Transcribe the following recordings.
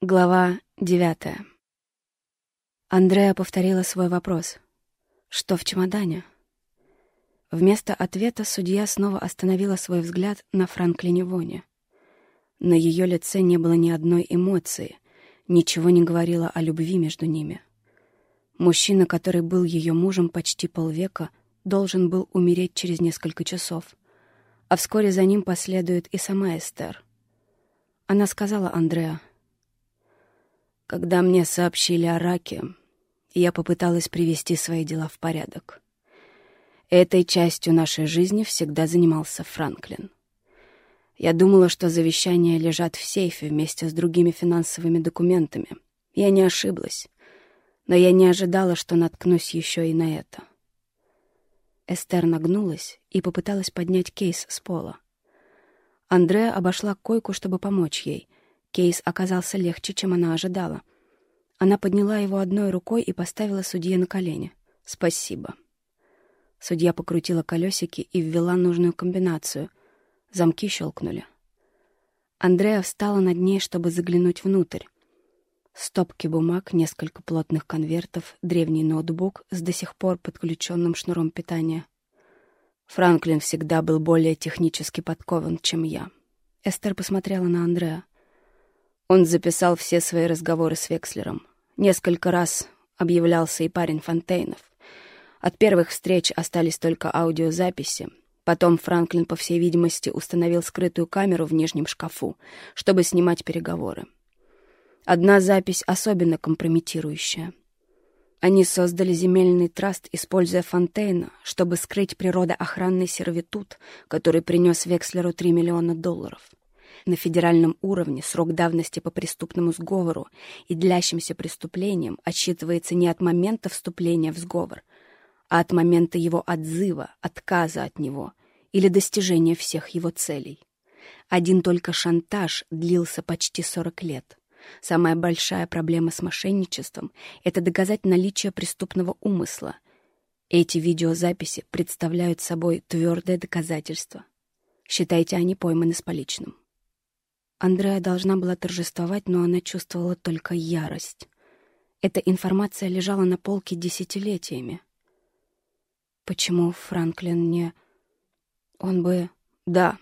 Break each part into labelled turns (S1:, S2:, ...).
S1: Глава девятая. Андреа повторила свой вопрос. «Что в чемодане?» Вместо ответа судья снова остановила свой взгляд на Франклине Воне. На ее лице не было ни одной эмоции, ничего не говорило о любви между ними. Мужчина, который был ее мужем почти полвека, должен был умереть через несколько часов, а вскоре за ним последует и сама Эстер. Она сказала Андреа, когда мне сообщили о раке, я попыталась привести свои дела в порядок. Этой частью нашей жизни всегда занимался Франклин. Я думала, что завещания лежат в сейфе вместе с другими финансовыми документами. Я не ошиблась, но я не ожидала, что наткнусь еще и на это. Эстер нагнулась и попыталась поднять кейс с пола. Андреа обошла койку, чтобы помочь ей — Кейс оказался легче, чем она ожидала. Она подняла его одной рукой и поставила судье на колени. «Спасибо». Судья покрутила колесики и ввела нужную комбинацию. Замки щелкнули. Андреа встала над ней, чтобы заглянуть внутрь. Стопки бумаг, несколько плотных конвертов, древний ноутбук с до сих пор подключенным шнуром питания. Франклин всегда был более технически подкован, чем я. Эстер посмотрела на Андреа. Он записал все свои разговоры с Векслером. Несколько раз объявлялся и парень Фонтейнов. От первых встреч остались только аудиозаписи. Потом Франклин, по всей видимости, установил скрытую камеру в нижнем шкафу, чтобы снимать переговоры. Одна запись особенно компрометирующая. Они создали земельный траст, используя Фонтейна, чтобы скрыть природоохранный сервитут, который принес Векслеру 3 миллиона долларов. На федеральном уровне срок давности по преступному сговору и длящимся преступлениям отсчитывается не от момента вступления в сговор, а от момента его отзыва, отказа от него или достижения всех его целей. Один только шантаж длился почти 40 лет. Самая большая проблема с мошенничеством — это доказать наличие преступного умысла. Эти видеозаписи представляют собой твердое доказательство. Считайте, они пойманы с поличным. Андреа должна была торжествовать, но она чувствовала только ярость. Эта информация лежала на полке десятилетиями. Почему Франклин не... Он бы... Да,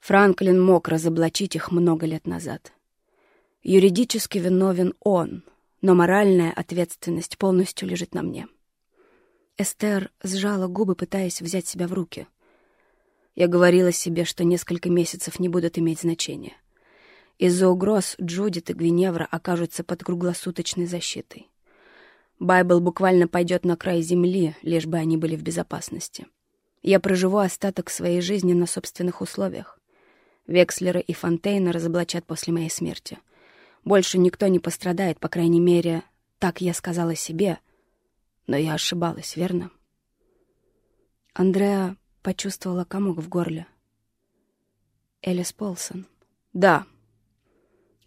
S1: Франклин мог разоблачить их много лет назад. Юридически виновен он, но моральная ответственность полностью лежит на мне. Эстер сжала губы, пытаясь взять себя в руки — я говорила себе, что несколько месяцев не будут иметь значения. Из-за угроз Джудит и Гвиневра окажутся под круглосуточной защитой. Байбл буквально пойдет на край земли, лишь бы они были в безопасности. Я проживу остаток своей жизни на собственных условиях. Векслера и Фонтейна разоблачат после моей смерти. Больше никто не пострадает, по крайней мере, так я сказала себе. Но я ошибалась, верно? Андреа почувствовала комок в горле. Элис Полсон. Да,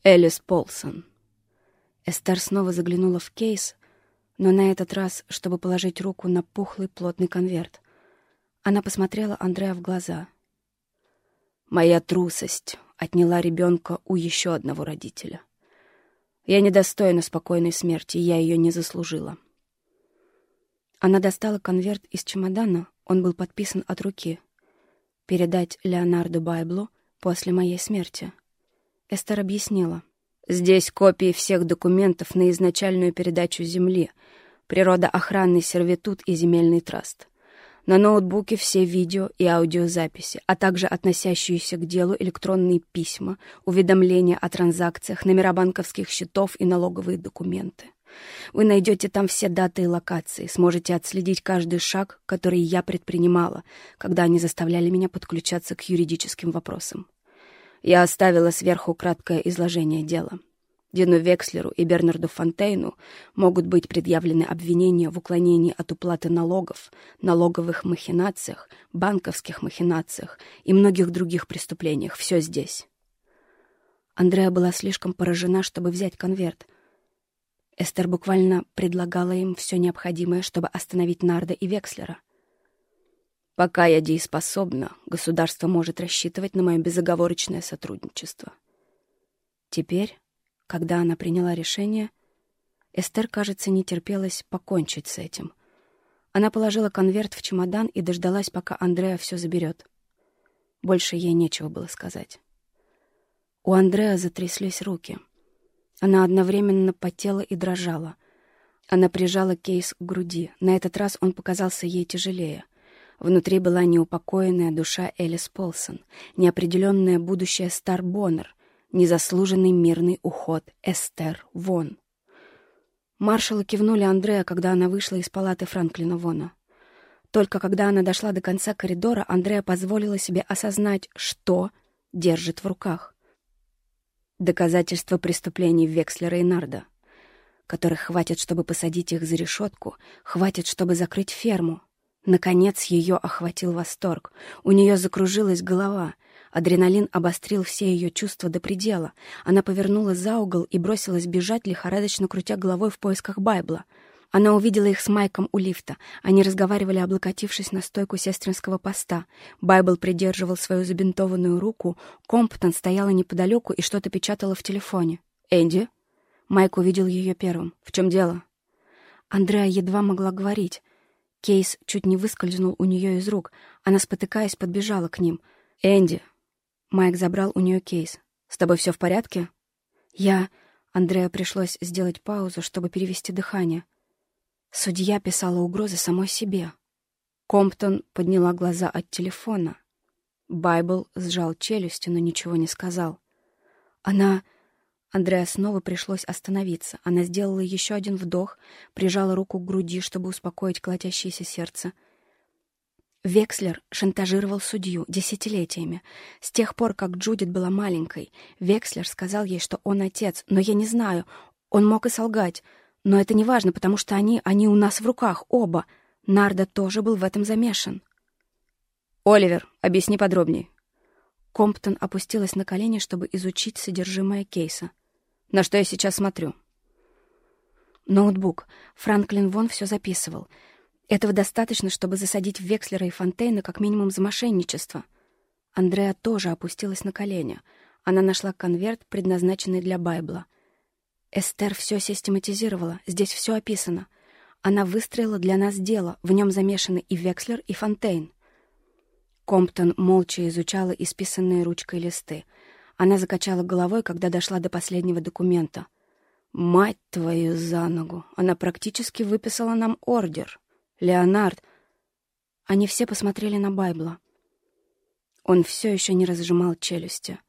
S1: Элис Полсон. Эстер снова заглянула в кейс, но на этот раз, чтобы положить руку на пухлый плотный конверт. Она посмотрела Андреа в глаза. «Моя трусость отняла ребенка у еще одного родителя. Я недостойна спокойной смерти, я ее не заслужила». Она достала конверт из чемодана, он был подписан от руки. «Передать Леонарду Байблу после моей смерти». Эстер объяснила. «Здесь копии всех документов на изначальную передачу земли, природоохранный сервитут и земельный траст. На ноутбуке все видео и аудиозаписи, а также относящиеся к делу электронные письма, уведомления о транзакциях, номера банковских счетов и налоговые документы. Вы найдете там все даты и локации, сможете отследить каждый шаг, который я предпринимала, когда они заставляли меня подключаться к юридическим вопросам. Я оставила сверху краткое изложение дела. Дину Векслеру и Бернарду Фонтейну могут быть предъявлены обвинения в уклонении от уплаты налогов, налоговых махинациях, банковских махинациях и многих других преступлениях. Все здесь. Андреа была слишком поражена, чтобы взять конверт — Эстер буквально предлагала им все необходимое, чтобы остановить Нарда и Векслера. Пока я дееспособна, государство может рассчитывать на мое безоговорочное сотрудничество. Теперь, когда она приняла решение, Эстер, кажется, не терпелась покончить с этим. Она положила конверт в чемодан и дождалась, пока Андреа все заберет. Больше ей нечего было сказать. У Андреа затряслись руки. Она одновременно потела и дрожала. Она прижала кейс к груди. На этот раз он показался ей тяжелее. Внутри была неупокоенная душа Элис Полсон, неопределенное будущее Стар Боннер, незаслуженный мирный уход Эстер Вон. Маршалы кивнули Андреа, когда она вышла из палаты Франклина Вона. Только когда она дошла до конца коридора, Андреа позволила себе осознать, что держит в руках. Доказательства преступлений Векслера и Нарда, которых хватит, чтобы посадить их за решетку, хватит, чтобы закрыть ферму. Наконец ее охватил восторг. У нее закружилась голова. Адреналин обострил все ее чувства до предела. Она повернула за угол и бросилась бежать, лихорадочно крутя головой в поисках Байбла. Она увидела их с Майком у лифта. Они разговаривали, облокотившись на стойку сестринского поста. Байбл придерживал свою забинтованную руку. Комптон стояла неподалеку и что-то печатала в телефоне. «Энди?» Майк увидел ее первым. «В чем дело?» Андреа едва могла говорить. Кейс чуть не выскользнул у нее из рук. Она, спотыкаясь, подбежала к ним. «Энди!» Майк забрал у нее кейс. «С тобой все в порядке?» «Я...» Андреа пришлось сделать паузу, чтобы перевести дыхание. Судья писала угрозы самой себе. Комптон подняла глаза от телефона. Байбл сжал челюсти, но ничего не сказал. Она... Андреа снова пришлось остановиться. Она сделала еще один вдох, прижала руку к груди, чтобы успокоить колотящееся сердце — Векслер шантажировал судью десятилетиями. С тех пор, как Джудит была маленькой, Векслер сказал ей, что он отец, но я не знаю, он мог и солгать. Но это не важно, потому что они, они у нас в руках, оба. Нарда тоже был в этом замешан. «Оливер, объясни подробнее». Комптон опустилась на колени, чтобы изучить содержимое кейса. «На что я сейчас смотрю?» Ноутбук. Франклин Вон все записывал — этого достаточно, чтобы засадить Векслера и Фонтейна как минимум за мошенничество. Андреа тоже опустилась на колени. Она нашла конверт, предназначенный для Байбла. Эстер все систематизировала, здесь все описано. Она выстроила для нас дело, в нем замешаны и Векслер, и Фонтейн. Комптон молча изучала исписанные ручкой листы. Она закачала головой, когда дошла до последнего документа. «Мать твою за ногу! Она практически выписала нам ордер!» Леонард. Они все посмотрели на Байбла. Он все еще не разжимал челюсти.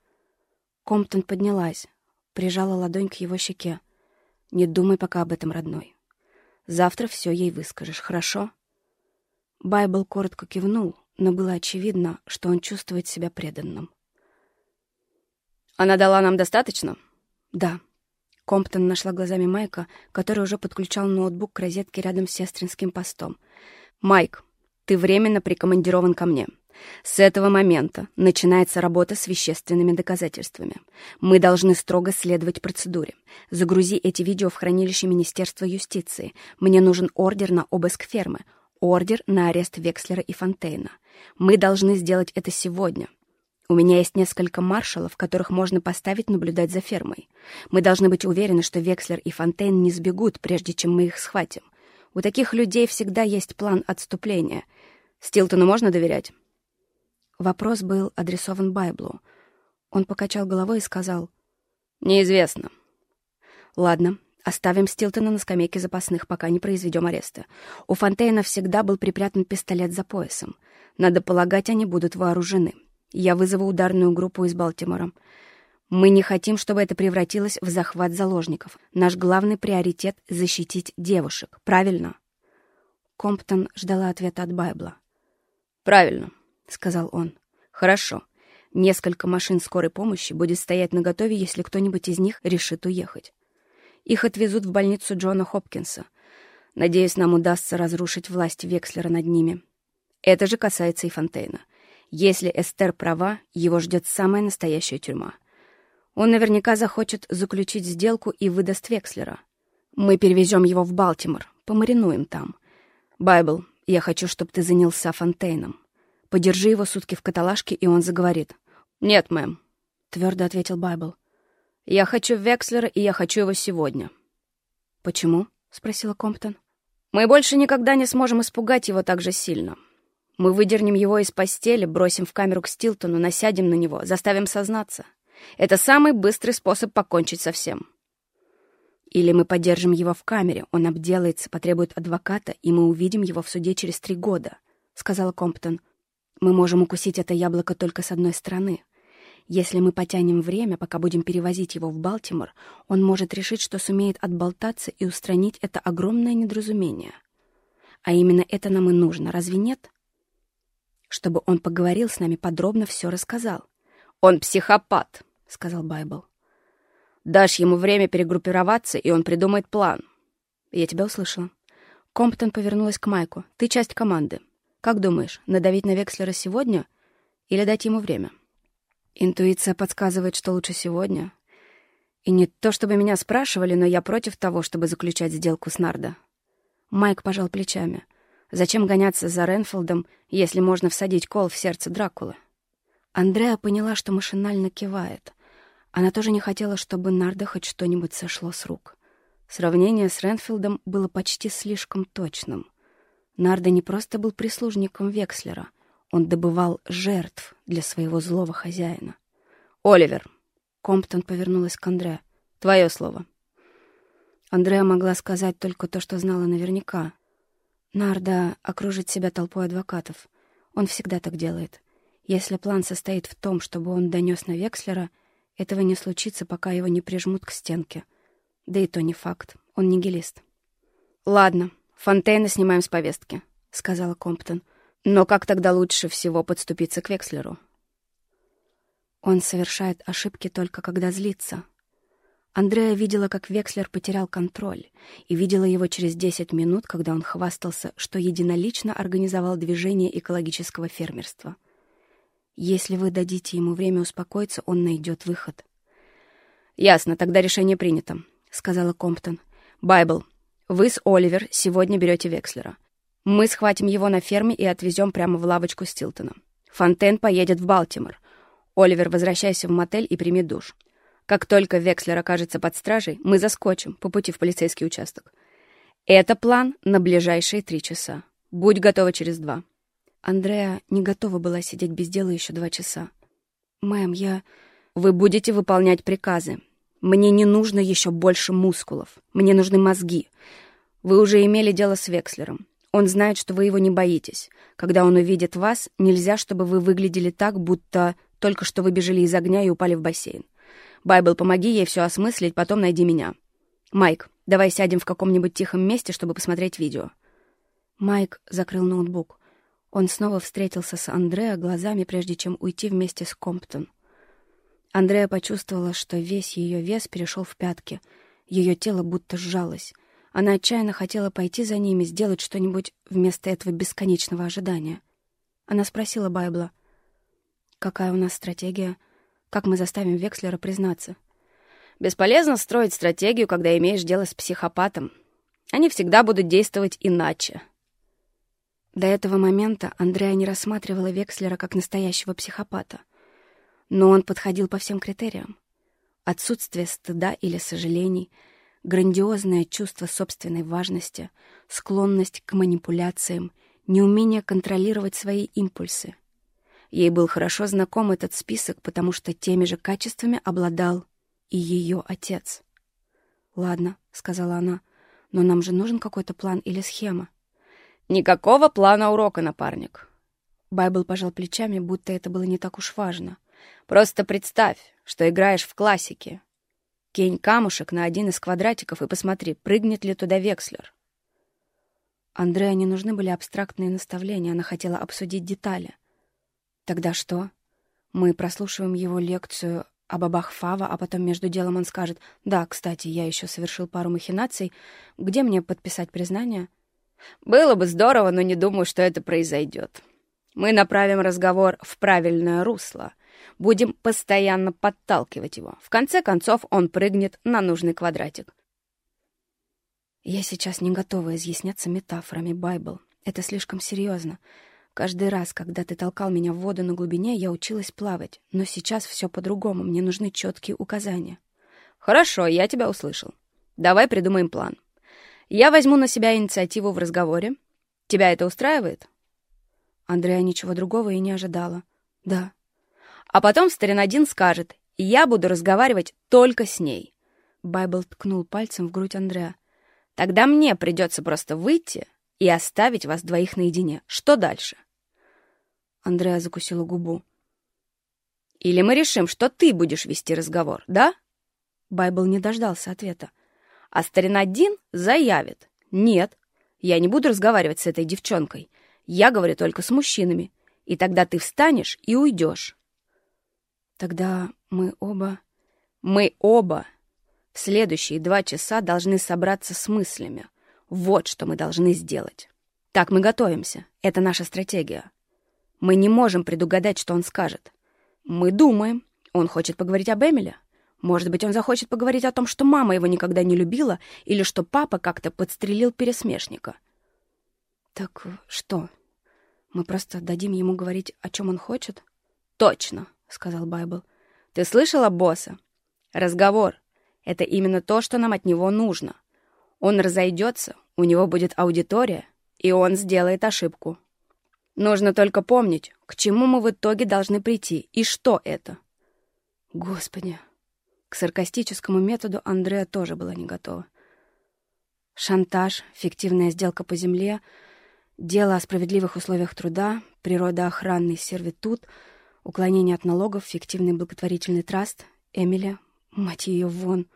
S1: Комптон поднялась, прижала ладонь к его щеке. «Не думай пока об этом, родной. Завтра все ей выскажешь, хорошо?» Байбл коротко кивнул, но было очевидно, что он чувствует себя преданным. «Она дала нам достаточно?» «Да». Комптон нашла глазами Майка, который уже подключал ноутбук к розетке рядом с сестринским постом. «Майк, ты временно прикомандирован ко мне. С этого момента начинается работа с вещественными доказательствами. Мы должны строго следовать процедуре. Загрузи эти видео в хранилище Министерства юстиции. Мне нужен ордер на обыск фермы, ордер на арест Векслера и Фонтейна. Мы должны сделать это сегодня. У меня есть несколько маршалов, которых можно поставить наблюдать за фермой. Мы должны быть уверены, что Векслер и Фонтейн не сбегут, прежде чем мы их схватим. У таких людей всегда есть план отступления. Стилтону можно доверять?» Вопрос был адресован Байблу. Он покачал головой и сказал, «Неизвестно». «Ладно, оставим Стилтона на скамейке запасных, пока не произведем ареста. У Фонтейна всегда был припрятан пистолет за поясом. Надо полагать, они будут вооружены. Я вызову ударную группу из Балтимора. Мы не хотим, чтобы это превратилось в захват заложников. Наш главный приоритет — защитить девушек. Правильно?» Комптон ждала ответа от Байбла. «Правильно», — сказал он. «Хорошо. Несколько машин скорой помощи будет стоять наготове, если кто-нибудь из них решит уехать. Их отвезут в больницу Джона Хопкинса. Надеюсь, нам удастся разрушить власть Векслера над ними. Это же касается и Фонтейна. Если Эстер права, его ждет самая настоящая тюрьма. Он наверняка захочет заключить сделку и выдаст Векслера. Мы перевезем его в Балтимор, помаринуем там. Байбл, я хочу, чтобы ты занялся Фонтейном. Подержи его сутки в каталажке, и он заговорит. «Нет, мэм», — твердо ответил Байбл. «Я хочу Векслера, и я хочу его сегодня». «Почему?» — спросила Комптон. «Мы больше никогда не сможем испугать его так же сильно. Мы выдернем его из постели, бросим в камеру к Стилтону, насядем на него, заставим сознаться. Это самый быстрый способ покончить со всем. Или мы поддержим его в камере, он обделается, потребует адвоката, и мы увидим его в суде через три года», — сказала Комптон. «Мы можем укусить это яблоко только с одной стороны. Если мы потянем время, пока будем перевозить его в Балтимор, он может решить, что сумеет отболтаться и устранить это огромное недоразумение. А именно это нам и нужно, разве нет?» Чтобы он поговорил с нами, подробно все рассказал. «Он психопат», — сказал Байбл. Дашь ему время перегруппироваться, и он придумает план. Я тебя услышала. Комптон повернулась к Майку. Ты часть команды. Как думаешь, надавить на Векслера сегодня или дать ему время? Интуиция подсказывает, что лучше сегодня. И не то, чтобы меня спрашивали, но я против того, чтобы заключать сделку с Нардо. Майк пожал плечами. Зачем гоняться за Ренфилдом, если можно всадить кол в сердце Дракулы? Андреа поняла, что машинально кивает — она тоже не хотела, чтобы Нарда хоть что-нибудь сошло с рук. Сравнение с Ренфилдом было почти слишком точным. Нарда не просто был прислужником Векслера, он добывал жертв для своего злого хозяина. «Оливер!» — Комптон повернулась к Андре. «Твое слово». Андреа могла сказать только то, что знала наверняка. Нарда окружит себя толпой адвокатов. Он всегда так делает. Если план состоит в том, чтобы он донес на Векслера — этого не случится, пока его не прижмут к стенке. Да и то не факт. Он нигилист. «Ладно, Фонтейна снимаем с повестки», — сказала Комптон. «Но как тогда лучше всего подступиться к Векслеру?» Он совершает ошибки только когда злится. Андрея видела, как Векслер потерял контроль, и видела его через 10 минут, когда он хвастался, что единолично организовал движение экологического фермерства — если вы дадите ему время успокоиться, он найдет выход. «Ясно, тогда решение принято», — сказала Комптон. «Байбл, вы с Оливер сегодня берете Векслера. Мы схватим его на ферме и отвезем прямо в лавочку Стилтона. Фонтен поедет в Балтимор. Оливер, возвращайся в мотель и прими душ. Как только Векслер окажется под стражей, мы заскочим по пути в полицейский участок. Это план на ближайшие три часа. Будь готова через два». Андреа не готова была сидеть без дела еще два часа. «Мэм, я...» «Вы будете выполнять приказы. Мне не нужно еще больше мускулов. Мне нужны мозги. Вы уже имели дело с Векслером. Он знает, что вы его не боитесь. Когда он увидит вас, нельзя, чтобы вы выглядели так, будто только что выбежали из огня и упали в бассейн. Байбл, помоги ей все осмыслить, потом найди меня. Майк, давай сядем в каком-нибудь тихом месте, чтобы посмотреть видео». Майк закрыл ноутбук. Он снова встретился с Андреа глазами, прежде чем уйти вместе с Комптон. Андреа почувствовала, что весь ее вес перешел в пятки. Ее тело будто сжалось. Она отчаянно хотела пойти за ними, сделать что-нибудь вместо этого бесконечного ожидания. Она спросила Байбла, «Какая у нас стратегия? Как мы заставим Векслера признаться?» «Бесполезно строить стратегию, когда имеешь дело с психопатом. Они всегда будут действовать иначе», до этого момента Андреа не рассматривала Векслера как настоящего психопата. Но он подходил по всем критериям. Отсутствие стыда или сожалений, грандиозное чувство собственной важности, склонность к манипуляциям, неумение контролировать свои импульсы. Ей был хорошо знаком этот список, потому что теми же качествами обладал и ее отец. «Ладно», — сказала она, — «но нам же нужен какой-то план или схема. «Никакого плана урока, напарник». Байбл пожал плечами, будто это было не так уж важно. «Просто представь, что играешь в классике. Кинь камушек на один из квадратиков и посмотри, прыгнет ли туда векслер». Андреа не нужны были абстрактные наставления, она хотела обсудить детали. «Тогда что? Мы прослушиваем его лекцию о бабах Фава, а потом между делом он скажет, «Да, кстати, я еще совершил пару махинаций. Где мне подписать признание?» Было бы здорово, но не думаю, что это произойдет. Мы направим разговор в правильное русло. Будем постоянно подталкивать его. В конце концов, он прыгнет на нужный квадратик. Я сейчас не готова изъясняться метафорами, Байбл. Это слишком серьезно. Каждый раз, когда ты толкал меня в воду на глубине, я училась плавать. Но сейчас все по-другому. Мне нужны четкие указания. Хорошо, я тебя услышал. Давай придумаем план. Я возьму на себя инициативу в разговоре. Тебя это устраивает?
S2: Андрея ничего другого и не ожидала. Да.
S1: А потом Старинадин скажет, я буду разговаривать только с ней.
S2: Байбл ткнул пальцем в грудь Андрея.
S1: Тогда мне придется просто выйти и оставить вас двоих наедине. Что дальше?
S2: Андреа закусила губу.
S1: Или мы решим, что ты будешь вести разговор, да?
S2: Байбл не дождался ответа.
S1: А Старинадин заявит. Нет, я не буду разговаривать с этой девчонкой. Я говорю только с мужчинами. И тогда ты встанешь и уйдешь.
S2: Тогда мы оба...
S1: Мы оба в следующие два часа должны собраться с мыслями. Вот что мы должны сделать. Так мы готовимся. Это наша стратегия. Мы не можем предугадать, что он скажет. Мы думаем, он хочет поговорить об Эмиле. Может быть, он захочет поговорить о том, что мама его никогда не любила, или что папа как-то подстрелил пересмешника.
S2: Так что? Мы просто дадим ему говорить, о чем он хочет?
S1: Точно, сказал Байбл. Ты слышала босса? Разговор. Это именно то, что нам от него нужно. Он разойдется, у него будет аудитория, и он сделает ошибку. Нужно только помнить, к чему мы в итоге должны прийти и что это.
S2: Господи. К саркастическому методу Андреа тоже была не готова. Шантаж, фиктивная сделка по земле, дело о справедливых условиях труда, природоохранный сервитут, уклонение от налогов, фиктивный благотворительный траст, Эмили, Мать ее вон.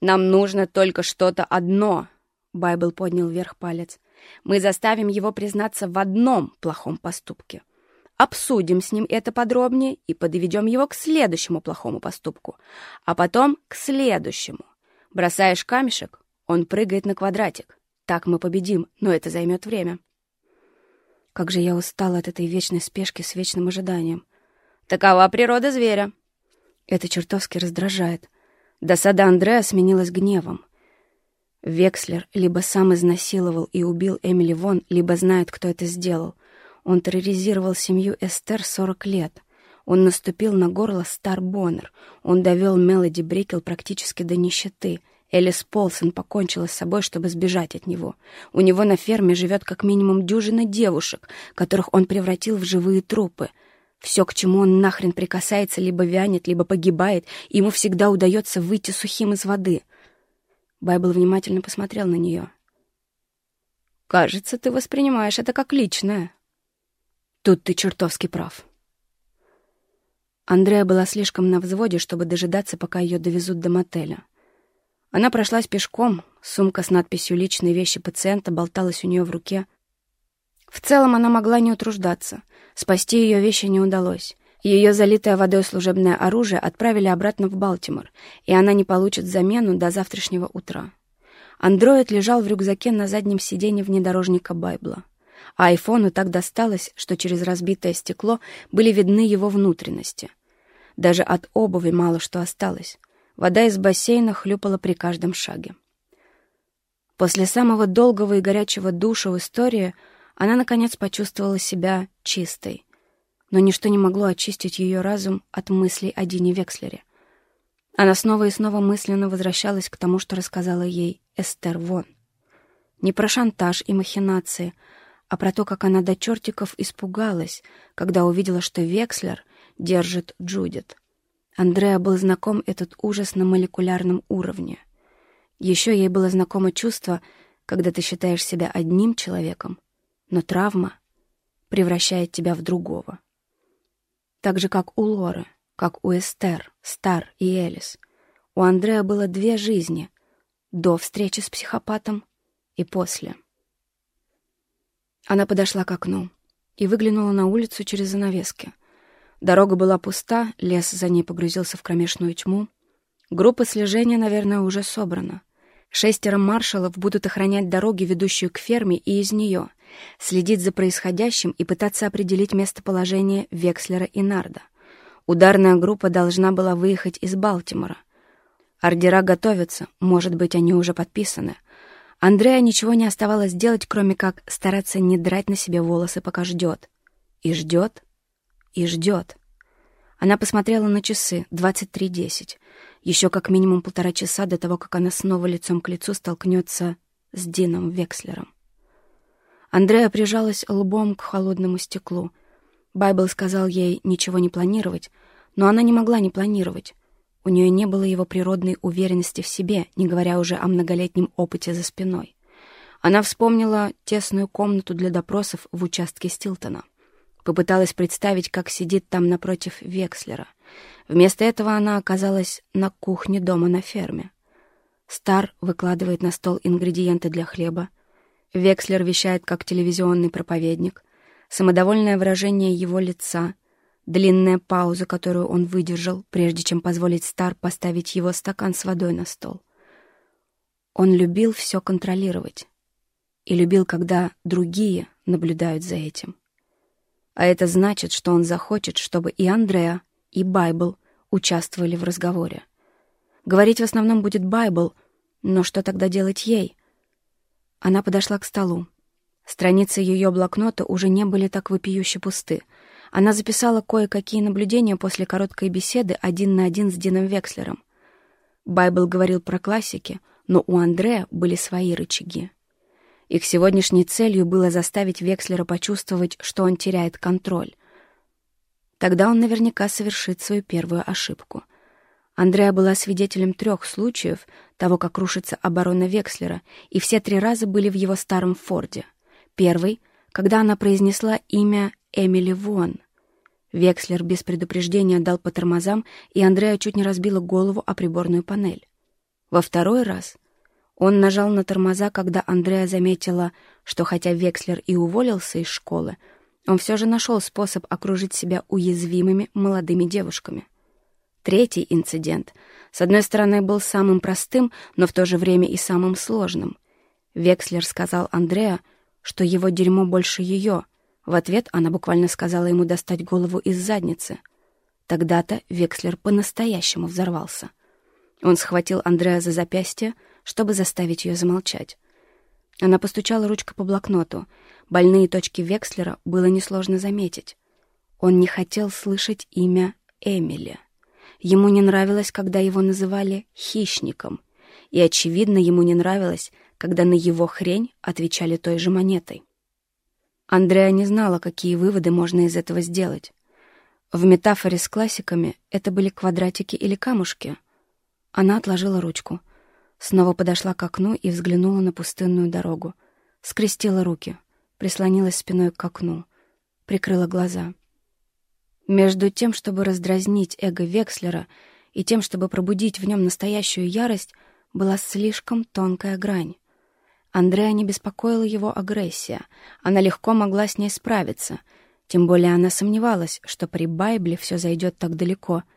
S1: Нам нужно только что-то одно. Байбл поднял вверх палец. Мы заставим его признаться в одном плохом поступке. Обсудим с ним это подробнее и подведем его к следующему плохому поступку, а потом к следующему. Бросаешь камешек, он прыгает на квадратик. Так мы победим, но это займет время.
S2: Как же я устала от этой вечной спешки с вечным ожиданием.
S1: Такова природа зверя.
S2: Это чертовски раздражает. Досада Андреа сменилась гневом. Векслер либо сам изнасиловал и убил Эмили Вон, либо знает, кто это сделал. Он терроризировал семью Эстер 40 лет. Он наступил на горло Стар Боннер. Он довел Мелоди Брикел практически до нищеты. Элис Полсон покончила с собой, чтобы сбежать от него. У него на ферме живет как минимум дюжина девушек, которых он превратил в живые трупы — все, к чему он нахрен прикасается, либо вянет, либо погибает, ему всегда удается выйти сухим из воды. Байбл внимательно посмотрел на нее.
S1: «Кажется, ты воспринимаешь это как личное».
S2: «Тут ты чертовски прав». Андрея была слишком на взводе, чтобы дожидаться, пока ее довезут до мотеля. Она прошлась пешком, сумка с надписью «Личные вещи пациента» болталась у нее в руке. В целом она могла не утруждаться — Спасти ее вещи не удалось. Ее залитое водой служебное оружие отправили обратно в Балтимор, и она не получит замену до завтрашнего утра. Андроид лежал в рюкзаке на заднем сиденье внедорожника Байбла. А айфону так досталось, что через разбитое стекло были видны его внутренности. Даже от обуви мало что осталось. Вода из бассейна хлюпала при каждом шаге. После самого долгого и горячего душа в истории — она, наконец, почувствовала себя чистой. Но ничто не могло очистить ее разум от мыслей о Дине Векслере. Она снова и снова мысленно возвращалась к тому, что рассказала ей Эстер Вон. Не про шантаж и махинации, а про то, как она до чертиков испугалась, когда увидела, что Векслер держит Джудит. Андреа был знаком этот ужас на молекулярном уровне. Еще ей было знакомо чувство, когда ты считаешь себя одним человеком, но травма превращает тебя в другого. Так же, как у Лоры, как у Эстер, Стар и Элис. У Андрея было две жизни — до встречи с психопатом и после. Она подошла к окну и выглянула на улицу через занавески. Дорога была пуста, лес за ней погрузился в кромешную тьму. Группа слежения, наверное, уже собрана. Шестеро маршалов будут охранять дороги, ведущую к ферме, и из нее — следить за происходящим и пытаться определить местоположение Векслера и Нарда. Ударная группа должна была выехать из Балтимора. Ордера готовятся, может быть, они уже подписаны. Андрея ничего не оставалось делать, кроме как стараться не драть на себе волосы, пока ждет. И ждет, и ждет. Она посмотрела на часы, 23.10. Еще как минимум полтора часа до того, как она снова лицом к лицу столкнется с Дином Векслером. Андрея прижалась лбом к холодному стеклу. Байбл сказал ей ничего не планировать, но она не могла не планировать. У нее не было его природной уверенности в себе, не говоря уже о многолетнем опыте за спиной. Она вспомнила тесную комнату для допросов в участке Стилтона. Попыталась представить, как сидит там напротив Векслера. Вместо этого она оказалась на кухне дома на ферме. Стар выкладывает на стол ингредиенты для хлеба. Векслер вещает как телевизионный проповедник. Самодовольное выражение его лица, длинная пауза, которую он выдержал, прежде чем позволить Стар поставить его стакан с водой на стол. Он любил все контролировать. И любил, когда другие наблюдают за этим. А это значит, что он захочет, чтобы и Андреа, и Байбл участвовали в разговоре. Говорить в основном будет Байбл, но что тогда делать ей? Она подошла к столу. Страницы ее блокнота уже не были так вопиюще пусты. Она записала кое-какие наблюдения после короткой беседы один на один с Дином Векслером. Байбл говорил про классики, но у Андрея были свои рычаги. Их сегодняшней целью было заставить Векслера почувствовать, что он теряет контроль. Тогда он наверняка совершит свою первую ошибку. Андреа была свидетелем трех случаев того, как рушится оборона Векслера, и все три раза были в его старом Форде. Первый, когда она произнесла имя Эмили Вон. Векслер без предупреждения дал по тормозам, и Андреа чуть не разбила голову о приборную панель. Во второй раз он нажал на тормоза, когда Андреа заметила, что хотя Векслер и уволился из школы, он все же нашел способ окружить себя уязвимыми молодыми девушками. Третий инцидент, с одной стороны, был самым простым, но в то же время и самым сложным. Векслер сказал Андреа, что его дерьмо больше ее. В ответ она буквально сказала ему достать голову из задницы. Тогда-то Векслер по-настоящему взорвался. Он схватил Андреа за запястье, чтобы заставить ее замолчать. Она постучала ручкой по блокноту. Больные точки Векслера было несложно заметить. Он не хотел слышать имя Эмили. Ему не нравилось, когда его называли «хищником», и, очевидно, ему не нравилось, когда на его хрень отвечали той же монетой. Андреа не знала, какие выводы можно из этого сделать. В метафоре с классиками это были квадратики или камушки. Она отложила ручку — Снова подошла к окну и взглянула на пустынную дорогу. Скрестила руки, прислонилась спиной к окну, прикрыла глаза. Между тем, чтобы раздразнить эго Векслера, и тем, чтобы пробудить в нем настоящую ярость, была слишком тонкая грань. Андрея не беспокоила его агрессия, она легко могла с ней справиться, тем более она сомневалась, что при Байбле все зайдет так далеко —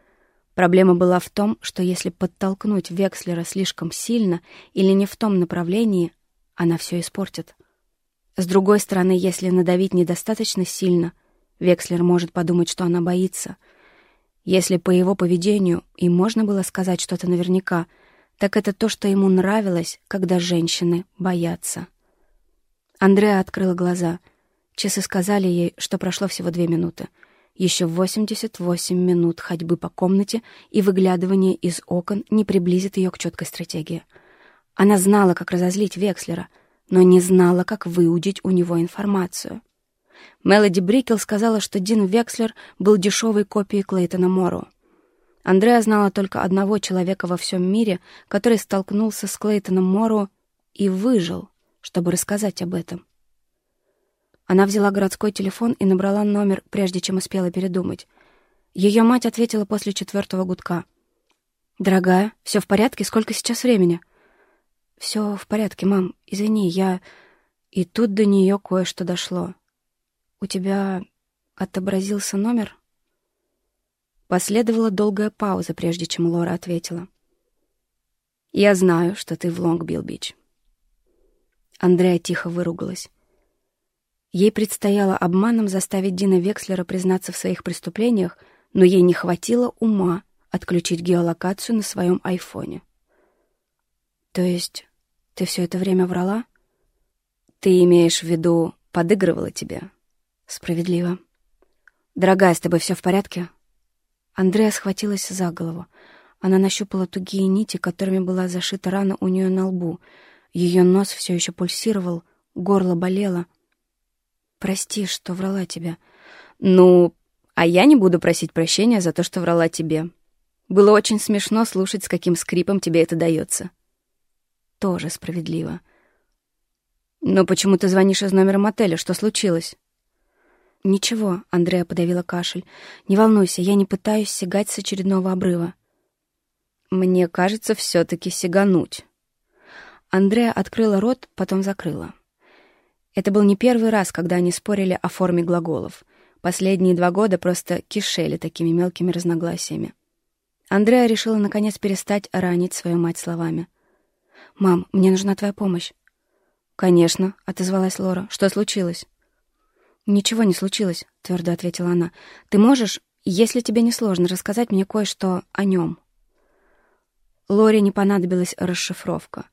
S2: Проблема была в том, что если подтолкнуть Векслера слишком сильно или не в том направлении, она все испортит. С другой стороны, если надавить недостаточно сильно, Векслер может подумать, что она боится. Если по его поведению и можно было сказать что-то наверняка, так это то, что ему нравилось, когда женщины боятся. Андреа открыла глаза. Часы сказали ей, что прошло всего две минуты — еще 88 минут ходьбы по комнате и выглядывание из окон не приблизит ее к четкой стратегии. Она знала, как разозлить Векслера, но не знала, как выудить у него информацию. Мелоди Брикел сказала, что Дин Векслер был дешевой копией Клейтона Морроу. Андреа знала только одного человека во всем мире, который столкнулся с Клейтоном Морроу и выжил, чтобы рассказать об этом. Она взяла городской телефон и набрала номер, прежде чем успела передумать. Ее мать ответила после четвертого гудка. «Дорогая, все в порядке? Сколько сейчас времени?» «Все в порядке, мам. Извини, я...» И тут до нее кое-что дошло. «У тебя отобразился номер?» Последовала долгая пауза, прежде чем Лора ответила. «Я знаю, что ты в Лонг-Билл-Бич». Андреа тихо выругалась. Ей предстояло обманом заставить Дина Векслера признаться в своих преступлениях, но ей не хватило ума отключить геолокацию на своем айфоне. «То есть ты все это время врала?» «Ты имеешь в виду, подыгрывала тебе?» «Справедливо». «Дорогая, с тобой все в порядке?» Андрея схватилась за голову. Она нащупала тугие нити, которыми была зашита рана у нее на лбу. Ее нос все еще пульсировал, горло болело. «Прости, что врала тебе».
S1: «Ну, а я не буду просить прощения за то, что врала тебе. Было очень смешно слушать, с каким скрипом тебе это дается.
S2: Тоже справедливо.
S1: Но почему ты звонишь из номера мотеля? Что случилось?
S2: Ничего, Андрея подавила кашель. Не волнуйся, я не пытаюсь сигать с очередного обрыва.
S1: Мне кажется, все таки сигануть.
S2: Андрея открыла рот, потом закрыла. Это был не первый раз, когда они спорили о форме глаголов. Последние два года просто кишели такими мелкими разногласиями. Андрея решила, наконец, перестать ранить свою мать словами. «Мам, мне нужна твоя помощь».
S1: «Конечно», — отозвалась Лора. «Что случилось?»
S2: «Ничего не случилось», — твердо ответила она. «Ты можешь, если тебе не сложно, рассказать мне кое-что о нем?» Лоре не понадобилась расшифровка.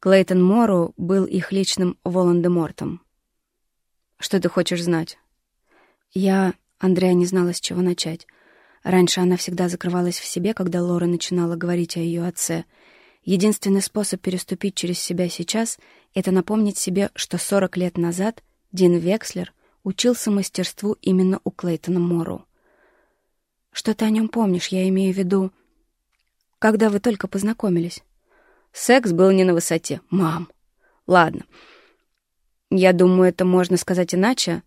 S2: Клейтон Мору был их личным Волан-де-Мортом.
S1: «Что ты хочешь знать?»
S2: «Я...» Андрея не знала, с чего начать. Раньше она всегда закрывалась в себе, когда Лора начинала говорить о ее отце. Единственный способ переступить через себя сейчас — это напомнить себе, что 40 лет назад Дин Векслер учился мастерству именно у Клейтона Мору. «Что ты о нем помнишь? Я имею в виду...» «Когда вы только познакомились?»
S1: «Секс был не на высоте. Мам!» «Ладно. Я думаю, это можно сказать иначе.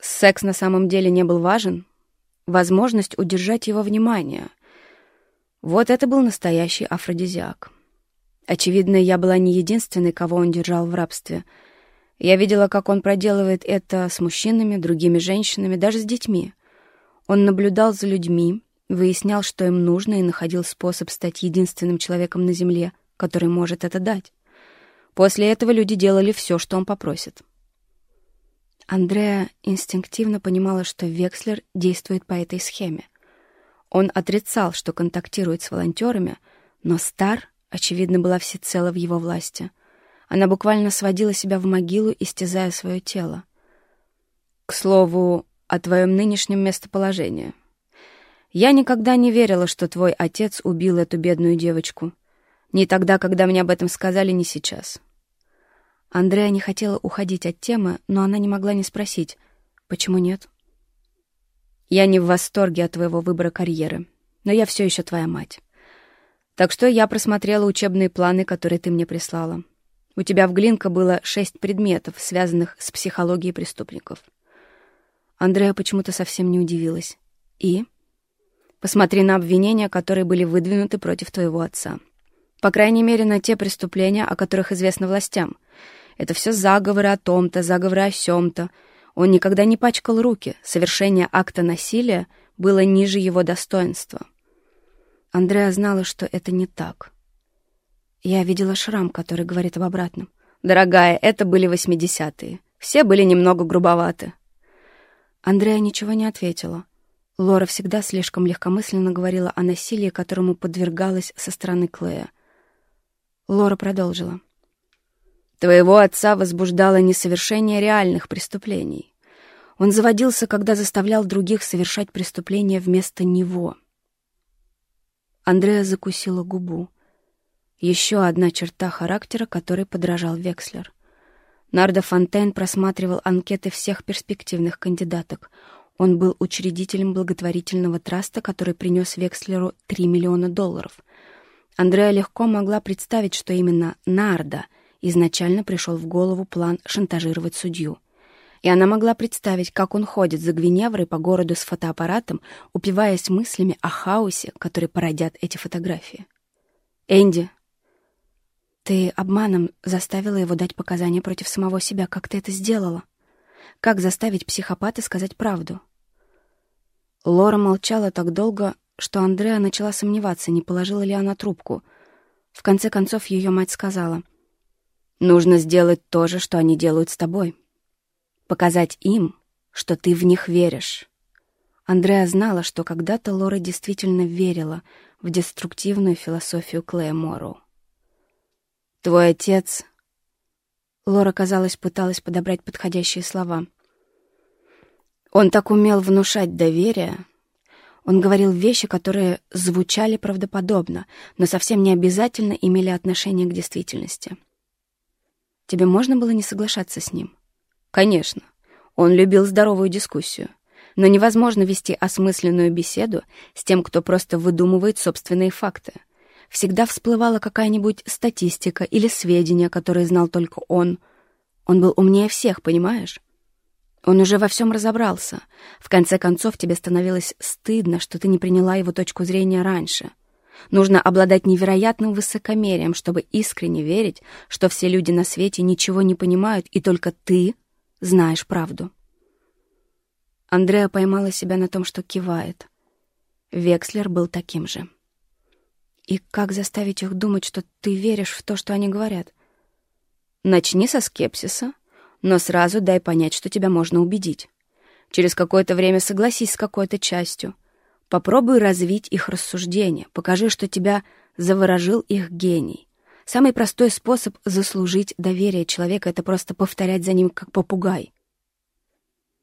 S1: Секс на самом деле не был важен. Возможность удержать его внимание. Вот это был настоящий афродизиак. Очевидно, я была не единственной, кого он держал в рабстве. Я видела, как он проделывает это с мужчинами, другими женщинами, даже с детьми. Он наблюдал за людьми, выяснял, что им нужно, и находил способ стать единственным человеком на Земле, который может это дать. После этого люди делали все, что он попросит.
S2: Андреа инстинктивно понимала, что Векслер действует по этой схеме.
S1: Он отрицал, что контактирует с волонтерами, но Стар, очевидно, была всецело в его власти. Она буквально сводила себя в могилу, истязая свое тело. К слову, о твоем нынешнем местоположении. Я никогда не верила, что твой отец убил эту бедную девочку. Ни тогда, когда мне об этом сказали, ни сейчас.
S2: Андреа не хотела уходить от темы, но она не могла не спросить, почему нет?
S1: Я не в восторге от твоего выбора карьеры, но я все еще твоя мать. Так что я просмотрела учебные планы, которые ты мне прислала. У тебя в Глинка было шесть предметов, связанных с психологией преступников.
S2: Андреа почему-то совсем не удивилась. И?
S1: Посмотри на обвинения, которые были выдвинуты против твоего отца. По крайней мере, на те преступления, о которых известно властям — это все заговоры о том-то, заговоры о сём-то. Он никогда не пачкал руки. Совершение акта насилия было ниже его достоинства.
S2: Андреа знала, что это не так. Я видела шрам, который говорит об обратном.
S1: «Дорогая, это были восьмидесятые. Все были немного грубоваты».
S2: Андреа ничего не ответила. Лора всегда слишком легкомысленно говорила о насилии, которому подвергалась со стороны Клея. Лора продолжила.
S1: Твоего отца возбуждало несовершение реальных преступлений. Он заводился, когда заставлял других совершать преступления вместо него.
S2: Андреа закусила губу. Еще одна черта характера, которой подражал Векслер. Нардо Фонтейн просматривал анкеты всех перспективных кандидаток. Он был учредителем благотворительного траста, который принес Векслеру 3 миллиона долларов. Андреа легко могла представить, что именно Нардо — изначально пришел в голову план шантажировать судью. И она могла представить, как он ходит за Гвиневрой по городу с фотоаппаратом, упиваясь мыслями о хаосе, который породят эти фотографии. «Энди, ты обманом заставила его дать показания против самого себя. Как ты это сделала? Как заставить психопата сказать правду?» Лора молчала так долго, что Андреа начала сомневаться, не положила ли она трубку. В конце концов, ее мать сказала, Нужно сделать то же, что они делают с тобой. Показать им, что ты в них веришь. Андреа знала, что когда-то Лора действительно верила в деструктивную философию Клея Морроу. «Твой отец...» Лора, казалось, пыталась подобрать подходящие слова. «Он так умел внушать доверие.
S1: Он говорил вещи, которые звучали правдоподобно, но совсем не обязательно имели отношение к действительности. Тебе можно было не соглашаться с ним? Конечно. Он любил здоровую дискуссию. Но невозможно вести осмысленную беседу с тем, кто просто выдумывает собственные факты. Всегда всплывала какая-нибудь статистика или сведения, которые знал только он. Он был умнее всех, понимаешь? Он уже во всем разобрался. В конце концов, тебе становилось стыдно, что ты не приняла его точку зрения раньше. Нужно обладать невероятным высокомерием, чтобы искренне верить, что все люди на свете ничего не понимают, и только ты знаешь правду. Андреа поймала себя на том, что кивает. Векслер был таким же. И как заставить их думать, что ты веришь в то, что они говорят? Начни со скепсиса, но сразу дай понять, что тебя можно убедить. Через какое-то время согласись с какой-то частью. Попробуй развить их рассуждения, покажи, что тебя заворожил их гений. Самый простой способ заслужить доверие человека — это просто повторять за ним, как попугай.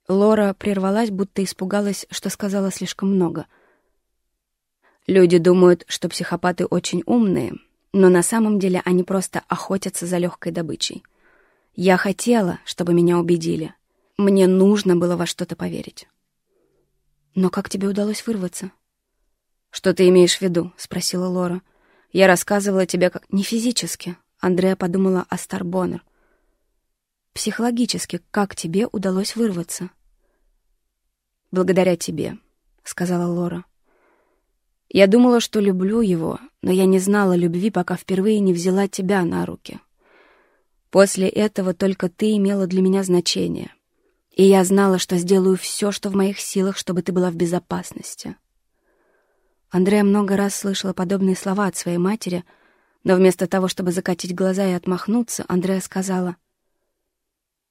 S1: Лора прервалась, будто испугалась, что сказала слишком много. Люди думают, что психопаты очень умные, но на самом деле они просто охотятся за легкой добычей. Я хотела, чтобы меня убедили. Мне нужно было во что-то поверить. Но как тебе удалось вырваться? «Что ты имеешь в виду?» — спросила Лора. Я рассказывала тебе как... Не физически. Андрея подумала о Старбоннер. Психологически, как тебе удалось вырваться? Благодаря тебе, сказала Лора. Я думала, что люблю его, но я не знала любви, пока впервые не взяла тебя на руки. После этого только ты имела для меня значение. И я знала, что сделаю все, что в моих силах, чтобы ты была в безопасности. Андрея много раз слышала подобные слова от своей матери, но вместо того, чтобы закатить глаза и отмахнуться, Андрея сказала,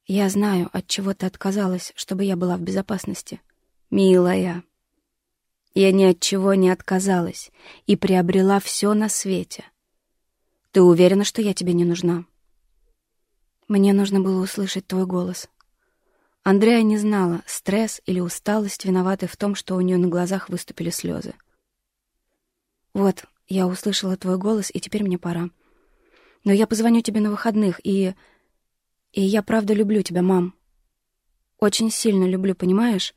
S1: «Я знаю, от чего ты отказалась, чтобы я была в безопасности. Милая, я ни от чего не отказалась и приобрела все на свете. Ты уверена, что я тебе не нужна?» Мне нужно было услышать твой голос. Андрея не знала, стресс или усталость виноваты в том, что у нее на глазах выступили слезы. «Вот, я услышала твой голос, и теперь мне пора. Но я позвоню тебе на выходных, и... И я правда люблю тебя, мам. Очень сильно люблю, понимаешь?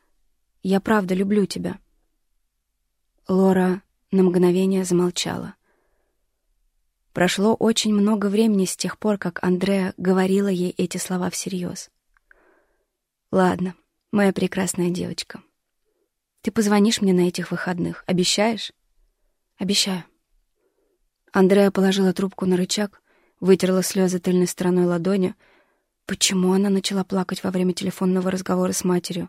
S1: Я правда люблю тебя». Лора на мгновение замолчала. Прошло очень много времени с тех пор, как Андреа говорила ей эти слова всерьез. «Ладно, моя прекрасная девочка. Ты позвонишь мне на этих выходных, обещаешь?» Обещаю. Андрея положила трубку на рычаг, вытерла слезы тыльной стороной ладони. Почему она начала плакать во время телефонного разговора с матерью?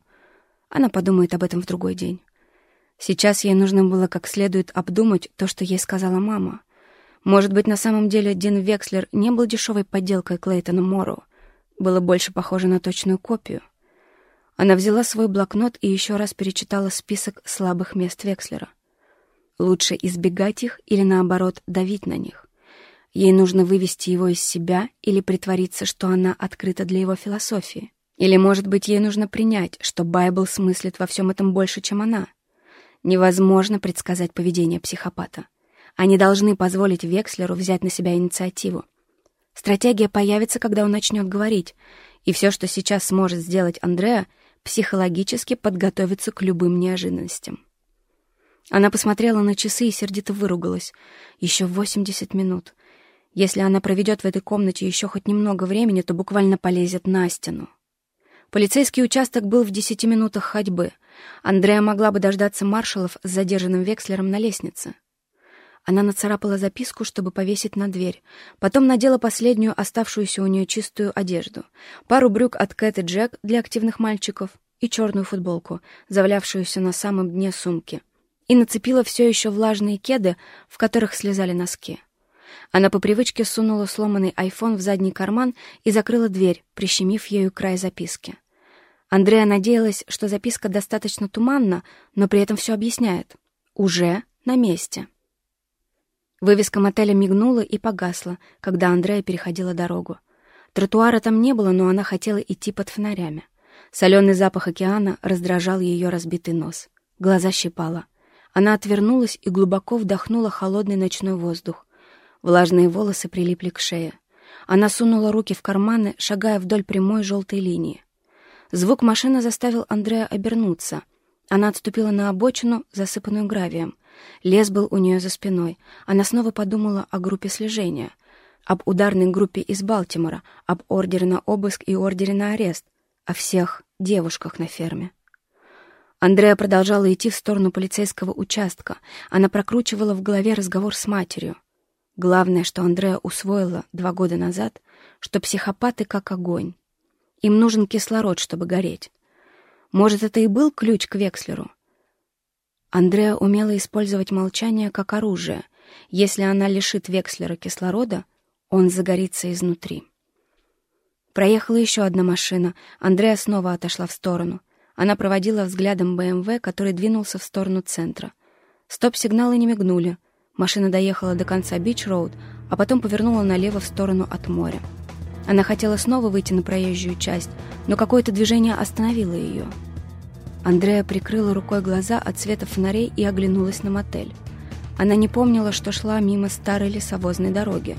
S1: Она подумает об этом в другой день. Сейчас ей нужно было как следует обдумать то, что ей сказала мама. Может быть, на самом деле Дин Векслер не был дешевой подделкой Клейтона Морроу. Было больше похоже на точную копию. Она взяла свой блокнот и еще раз перечитала список слабых мест Векслера — Лучше избегать их или, наоборот, давить на них. Ей нужно вывести его из себя или притвориться, что она открыта для его философии. Или, может быть, ей нужно принять, что Байбл смыслит во всем этом больше, чем она. Невозможно предсказать поведение психопата. Они должны позволить Векслеру взять на себя инициативу. Стратегия появится, когда он начнет говорить, и все, что сейчас сможет сделать Андреа, психологически подготовиться к любым неожиданностям. Она посмотрела на часы и сердито выругалась. Еще 80 минут. Если она проведет в этой комнате еще хоть немного времени, то буквально полезет на стену. Полицейский участок был в десяти минутах ходьбы. Андрея могла бы дождаться маршалов с задержанным векслером на лестнице. Она нацарапала записку, чтобы повесить на дверь. Потом надела последнюю оставшуюся у нее чистую одежду. Пару брюк от Кэт и Джек для активных мальчиков и черную футболку, завалявшуюся на самом дне сумки и нацепила все еще влажные кеды, в которых слезали носки. Она по привычке сунула сломанный айфон в задний карман и закрыла дверь, прищемив ею край записки. Андрея надеялась, что записка достаточно туманна, но при этом все объясняет. Уже на месте. Вывеска мотеля мигнула и погасла, когда Андрея переходила дорогу. Тротуара там не было, но она хотела идти под фонарями. Соленый запах океана раздражал ее разбитый нос. Глаза щипала.
S2: Она отвернулась и глубоко вдохнула холодный ночной воздух. Влажные волосы прилипли к шее. Она сунула руки в карманы, шагая вдоль прямой желтой линии. Звук машины заставил Андрея обернуться. Она отступила на обочину, засыпанную гравием. Лес был у нее за спиной. Она снова подумала о группе слежения, об ударной группе из Балтимора, об ордере на обыск и ордере на арест, о всех девушках на ферме. Андрея продолжала идти в сторону полицейского участка. Она прокручивала в голове разговор с матерью. Главное, что Андрея усвоила два года назад, что психопаты как огонь. Им нужен кислород, чтобы гореть. Может, это и был ключ к Векслеру? Андреа умела использовать молчание как оружие. Если она лишит Векслера кислорода, он загорится изнутри. Проехала еще одна машина. Андреа снова отошла в сторону — она проводила взглядом БМВ, который двинулся в сторону центра. Стоп-сигналы не мигнули. Машина доехала до конца Бич-Роуд, а потом повернула налево в сторону от моря. Она хотела снова выйти на проезжую часть, но какое-то движение остановило ее. Андреа прикрыла рукой глаза от света фонарей и оглянулась на мотель. Она не помнила, что шла мимо старой лесовозной дороги.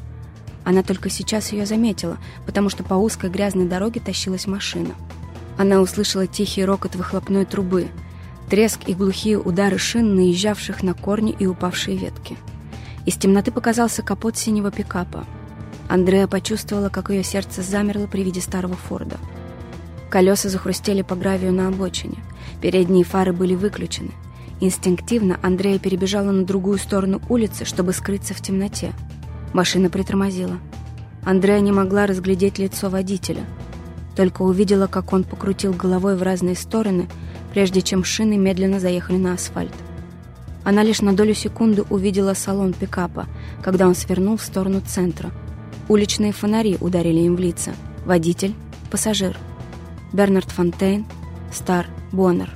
S2: Она только сейчас ее заметила, потому что по узкой грязной дороге тащилась машина. Она услышала тихий рокот выхлопной трубы, треск и глухие удары шин, наезжавших на корни и упавшие ветки. Из темноты показался капот синего пикапа. Андреа почувствовала, как ее сердце замерло при виде старого Форда. Колеса захрустели по гравию на обочине. Передние фары были выключены. Инстинктивно Андрея перебежала на другую сторону улицы, чтобы скрыться в темноте. Машина притормозила. Андрея не могла разглядеть лицо водителя — только увидела, как он покрутил головой в разные стороны, прежде чем шины медленно заехали на асфальт. Она лишь на долю секунды увидела салон пикапа, когда он свернул в сторону центра. Уличные фонари ударили им в лица. Водитель, пассажир. Бернард Фонтейн, Стар Боннер.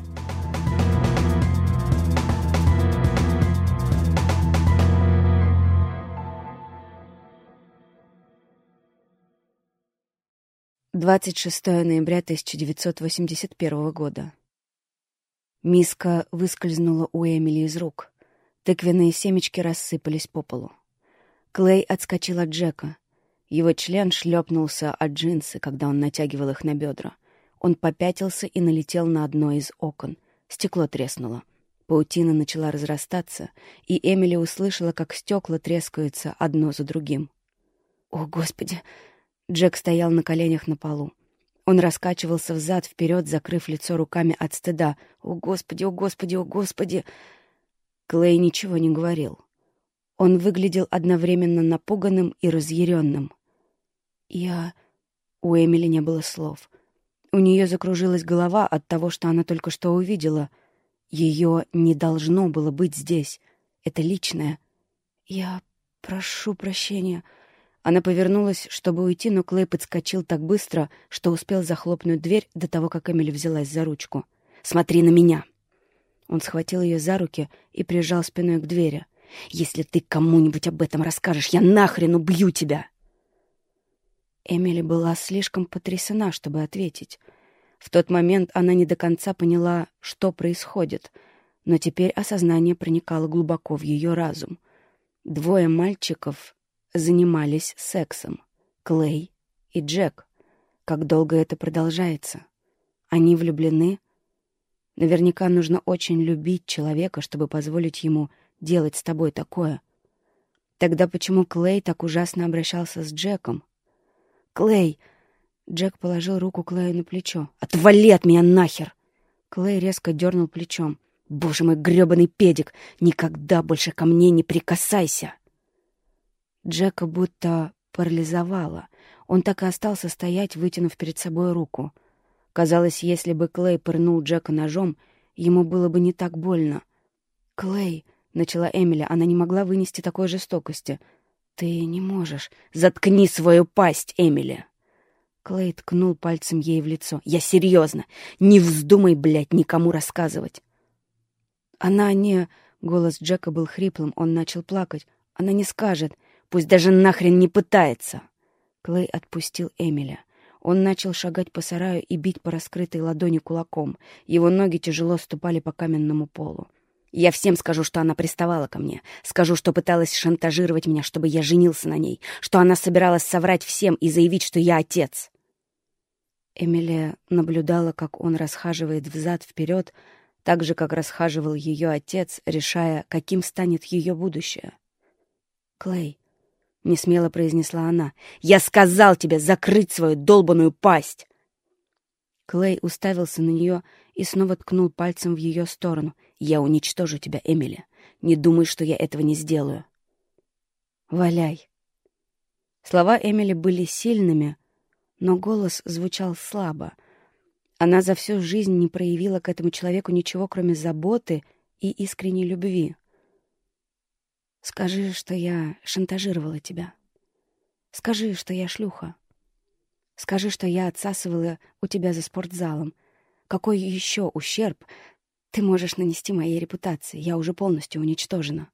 S2: 26 ноября 1981 года. Миска выскользнула у Эмили из рук. Тыквенные семечки рассыпались по полу. Клей отскочил от Джека. Его член шлепнулся от джинсы, когда он натягивал их на бедра. Он попятился и налетел на одно из окон. Стекло треснуло. Паутина начала разрастаться, и Эмили услышала, как стекла трескаются одно за другим. «О, Господи!» Джек стоял на коленях на полу. Он раскачивался взад-вперед, закрыв лицо руками от стыда. «О, Господи, о, Господи, о, Господи!» Клей ничего не говорил. Он выглядел одновременно напуганным и разъяренным. «Я...» У Эмили не было слов. У нее закружилась голова от того, что она только что увидела. Ее не должно было быть здесь. Это личное. «Я прошу прощения», она повернулась, чтобы уйти, но Клей подскочил так быстро, что успел захлопнуть дверь до того, как Эмили взялась за ручку. «Смотри на меня!» Он схватил ее за руки и прижал спиной к двери. «Если ты кому-нибудь об этом расскажешь, я нахрен убью тебя!» Эмили была слишком потрясена, чтобы ответить. В тот момент она не до конца поняла, что происходит, но теперь осознание проникало глубоко в ее разум. Двое мальчиков занимались сексом. Клей и Джек. Как долго это продолжается? Они влюблены? Наверняка нужно очень любить человека, чтобы позволить ему делать с тобой такое. Тогда почему Клей так ужасно обращался с Джеком? «Клей!» Джек положил руку Клею на плечо. «Отвали от меня нахер!» Клей резко дернул плечом. «Боже мой грёбаный педик! Никогда больше ко мне не прикасайся!» Джека будто парализовало. Он так и остался стоять, вытянув перед собой руку. Казалось, если бы Клей пырнул Джека ножом, ему было бы не так больно. «Клей», — начала Эмили, она не могла вынести такой жестокости. «Ты не можешь. Заткни свою пасть, Эмили!» Клей ткнул пальцем ей в лицо. «Я серьезно! Не вздумай, блядь, никому рассказывать!» «Она не...» — голос Джека был хриплым, он начал плакать. «Она не скажет. Пусть даже нахрен не пытается!» Клей отпустил Эмиля. Он начал шагать по сараю и бить по раскрытой ладони кулаком. Его ноги тяжело ступали по каменному полу. Я всем скажу, что она приставала ко мне. Скажу, что пыталась шантажировать меня, чтобы я женился на ней. Что она собиралась соврать всем и заявить, что я отец. Эмилия наблюдала, как он расхаживает взад-вперед, так же, как расхаживал ее отец, решая, каким станет ее будущее. «Клей», — несмело произнесла она, — «я сказал тебе закрыть свою долбаную пасть!» Клей уставился на нее и снова ткнул пальцем в ее сторону. «Я уничтожу тебя, Эмили. Не думай, что я этого не сделаю». «Валяй». Слова Эмили были сильными, но голос звучал слабо. Она за всю жизнь не проявила к этому человеку ничего, кроме заботы и искренней любви. «Скажи, что я шантажировала тебя. Скажи, что я шлюха». Скажи, что я отсасывала у тебя за спортзалом. Какой еще ущерб ты можешь нанести моей репутации? Я уже полностью уничтожена.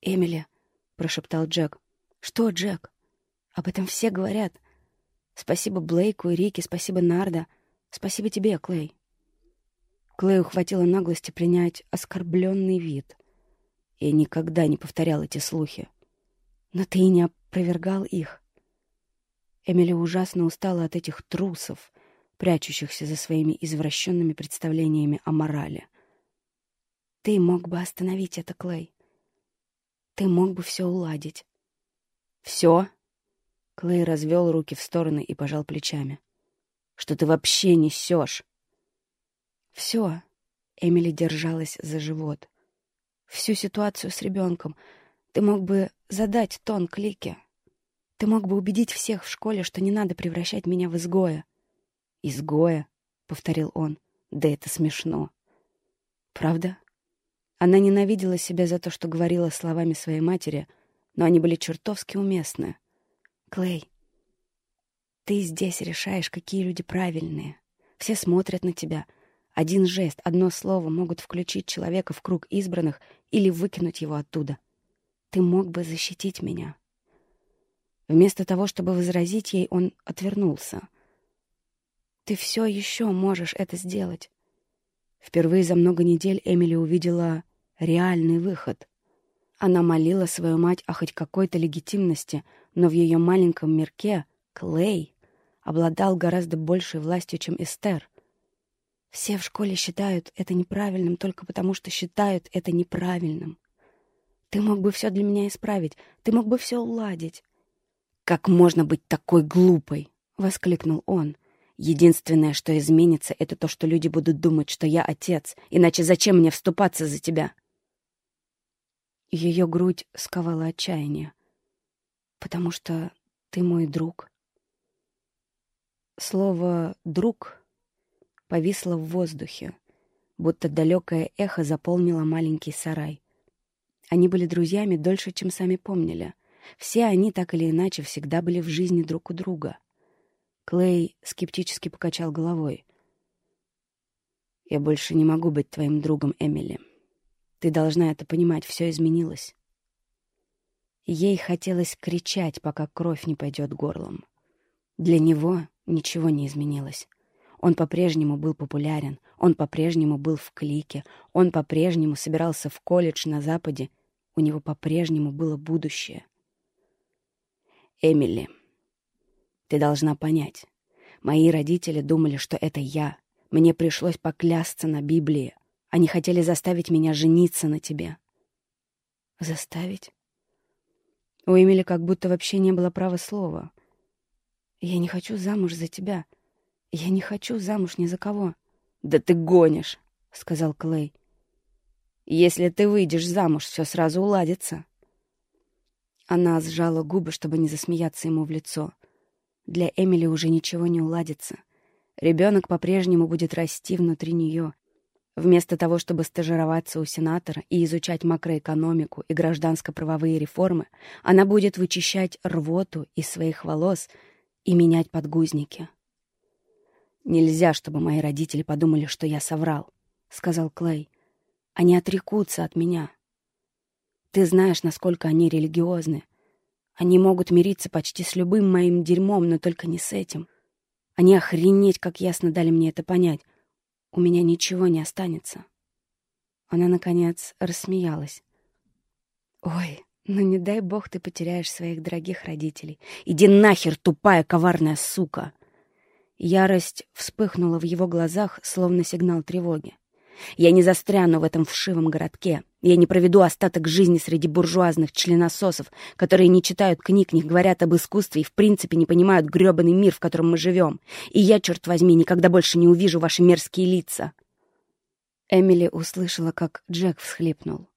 S2: «Эмили», — прошептал Джек. «Что, Джек? Об этом все говорят. Спасибо Блейку и Рике, спасибо Нарда. Спасибо тебе, Клей». Клею хватило наглости принять оскорбленный вид. Я никогда не повторял эти слухи. Но ты и не опровергал их. Эмили ужасно устала от этих трусов, прячущихся за своими извращенными представлениями о морали. Ты мог бы остановить это, Клей. Ты мог бы все уладить. Все? Клей развел руки в стороны и пожал плечами. Что ты вообще несешь? Все. Эмили держалась за живот. Всю ситуацию с ребенком. Ты мог бы задать тон клике. Ты мог бы убедить всех в школе, что не надо превращать меня в изгоя. «Изгоя?» — повторил он. «Да это смешно». «Правда?» Она ненавидела себя за то, что говорила словами своей матери, но они были чертовски уместны. «Клей, ты здесь решаешь, какие люди правильные. Все смотрят на тебя. Один жест, одно слово могут включить человека в круг избранных или выкинуть его оттуда. Ты мог бы защитить меня». Вместо того, чтобы возразить ей, он отвернулся. «Ты все еще можешь это сделать». Впервые за много недель Эмили увидела реальный выход. Она молила свою мать о хоть какой-то легитимности, но в ее маленьком мирке Клей обладал гораздо большей властью, чем Эстер. Все в школе считают это неправильным только потому, что считают это неправильным. Ты мог бы все для меня исправить, ты мог бы все уладить. «Как можно быть такой глупой?» — воскликнул он. «Единственное, что изменится, это то, что люди будут думать, что я отец, иначе зачем мне вступаться за тебя?» Ее грудь сковала отчаяние. «Потому что ты мой друг». Слово «друг» повисло в воздухе, будто далекое эхо заполнило маленький сарай. Они были друзьями дольше, чем сами помнили — все они так или иначе всегда были в жизни друг у друга. Клей скептически покачал головой. «Я больше не могу быть твоим другом, Эмили. Ты должна это понимать, все изменилось». Ей хотелось кричать, пока кровь не пойдет горлом. Для него ничего не изменилось. Он по-прежнему был популярен, он по-прежнему был в клике, он по-прежнему собирался в колледж на Западе, у него по-прежнему было будущее. Эмили, ты должна понять. Мои родители думали, что это я. Мне пришлось поклясться на Библии. Они хотели заставить меня жениться на тебе. Заставить? У Эмили как будто вообще не было права слова. Я не хочу замуж за тебя. Я не хочу замуж ни за кого. Да ты гонишь, сказал Клей. Если ты выйдешь замуж, все сразу уладится. Она сжала губы, чтобы не засмеяться ему в лицо. Для Эмили уже ничего не уладится. Ребенок по-прежнему будет расти внутри нее. Вместо того, чтобы стажироваться у сенатора и изучать макроэкономику и гражданско-правовые реформы, она будет вычищать рвоту из своих волос и менять подгузники. «Нельзя, чтобы мои родители подумали, что я соврал», — сказал Клей. «Они отрекутся от меня. Ты знаешь, насколько они религиозны. Они могут мириться почти с любым моим дерьмом, но только не с этим. Они охренеть, как ясно дали мне это понять. У меня ничего не останется.
S1: Она, наконец, рассмеялась. «Ой, ну не дай бог ты потеряешь своих дорогих родителей. Иди нахер, тупая коварная сука!» Ярость вспыхнула в его глазах, словно сигнал тревоги. «Я не застряну в этом вшивом городке. Я не проведу остаток жизни среди буржуазных членососов, которые не читают книг, не говорят об искусстве и в принципе не понимают грёбаный мир, в котором мы живем. И я, черт возьми, никогда больше не увижу ваши мерзкие лица!» Эмили услышала, как Джек всхлипнул.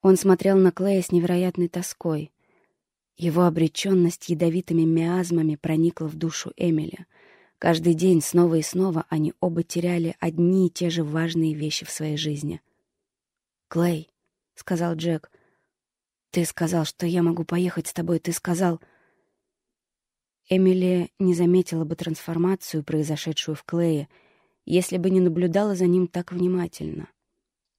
S1: Он смотрел на Клея с невероятной тоской. Его обреченность ядовитыми миазмами проникла в душу Эмили — Каждый день снова и снова они оба теряли одни и те же важные вещи в своей жизни. «Клей», — сказал Джек, — «ты сказал, что я могу поехать с тобой. Ты сказал...» Эмили не заметила бы трансформацию, произошедшую в Клее, если бы не наблюдала за ним так внимательно.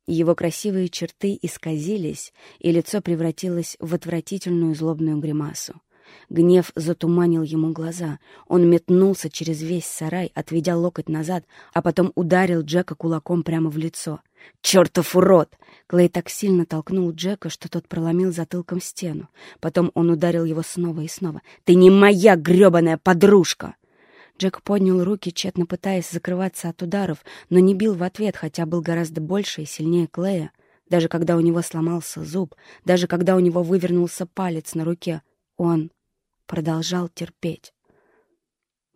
S1: Его красивые черты исказились, и лицо превратилось в отвратительную злобную гримасу. Гнев затуманил ему глаза. Он метнулся через весь сарай, отведя локоть назад, а потом ударил Джека кулаком прямо в лицо. «Чертов урод!» Клей так сильно толкнул Джека, что тот проломил затылком стену. Потом он ударил его снова и снова. «Ты не моя грёбаная подружка!» Джек поднял руки, тщетно пытаясь закрываться от ударов, но не бил в ответ, хотя был гораздо больше и сильнее Клея. Даже когда у него сломался зуб, даже когда у него вывернулся палец на руке, он продолжал терпеть.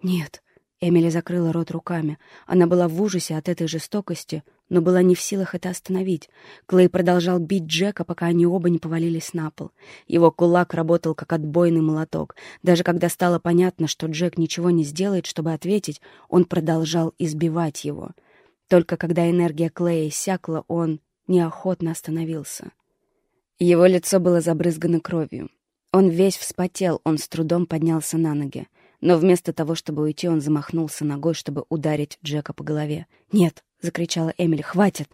S1: «Нет», — Эмили закрыла рот руками. Она была в ужасе от этой жестокости, но была не в силах это остановить. Клей продолжал бить Джека, пока они оба не повалились на пол. Его кулак работал как отбойный молоток. Даже когда стало понятно, что Джек ничего не сделает, чтобы ответить, он продолжал избивать его. Только когда энергия Клея иссякла, он неохотно остановился. Его лицо было забрызгано кровью. Он весь вспотел, он с трудом поднялся на ноги. Но вместо того, чтобы уйти, он замахнулся ногой, чтобы ударить Джека по голове. «Нет!» — закричала Эмили. «Хватит!»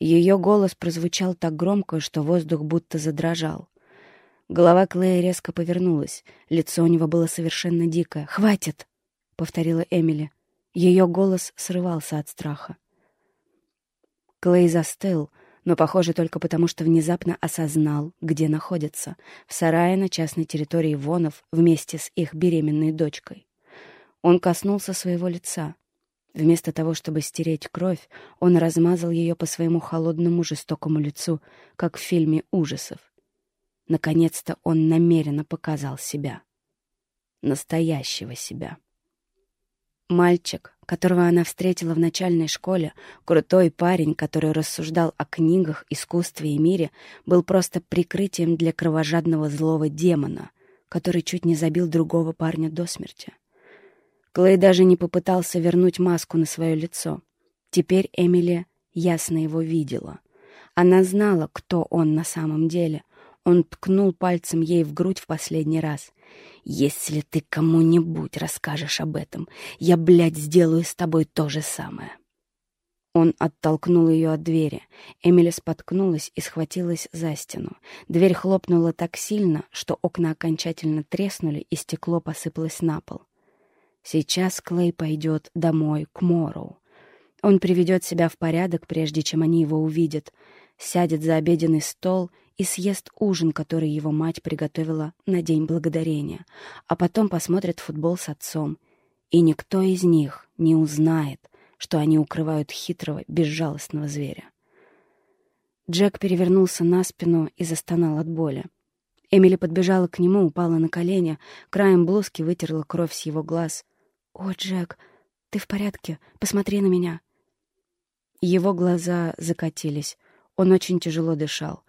S1: Ее голос прозвучал так громко, что воздух будто задрожал. Голова Клея резко повернулась. Лицо у него было совершенно дикое. «Хватит!» — повторила Эмили. Ее голос срывался от страха. Клей застыл, но, похоже, только потому, что внезапно осознал, где находится, в сарае на частной территории Вонов вместе с их беременной дочкой. Он коснулся своего лица. Вместо того, чтобы стереть кровь, он размазал ее по своему холодному жестокому лицу, как в фильме ужасов. Наконец-то он намеренно показал себя. Настоящего себя. Мальчик, которого она встретила в начальной школе, крутой парень, который рассуждал о книгах, искусстве и мире, был просто прикрытием для кровожадного злого демона, который чуть не забил другого парня до смерти. Клей даже не попытался вернуть маску на свое лицо. Теперь Эмили ясно его видела. Она знала, кто он на самом деле. Он ткнул пальцем ей в грудь в последний раз. Если ты кому-нибудь расскажешь об этом, я, блядь, сделаю с тобой то же самое. Он оттолкнул ее от двери. Эмили споткнулась и схватилась за стену. Дверь хлопнула так сильно, что окна окончательно треснули, и стекло посыпалось на пол. Сейчас Клей пойдет домой, к Мороу. Он приведет себя в порядок, прежде чем они его увидят, сядет за обеденный стол и съест ужин, который его мать приготовила на День Благодарения, а потом посмотрит футбол с отцом. И никто из них не узнает, что они укрывают хитрого, безжалостного зверя. Джек перевернулся на спину и застонал от боли. Эмили подбежала к нему, упала на колени, краем блузки вытерла кровь с его глаз. «О, Джек, ты в порядке? Посмотри на меня!» Его глаза закатились. Он очень тяжело дышал.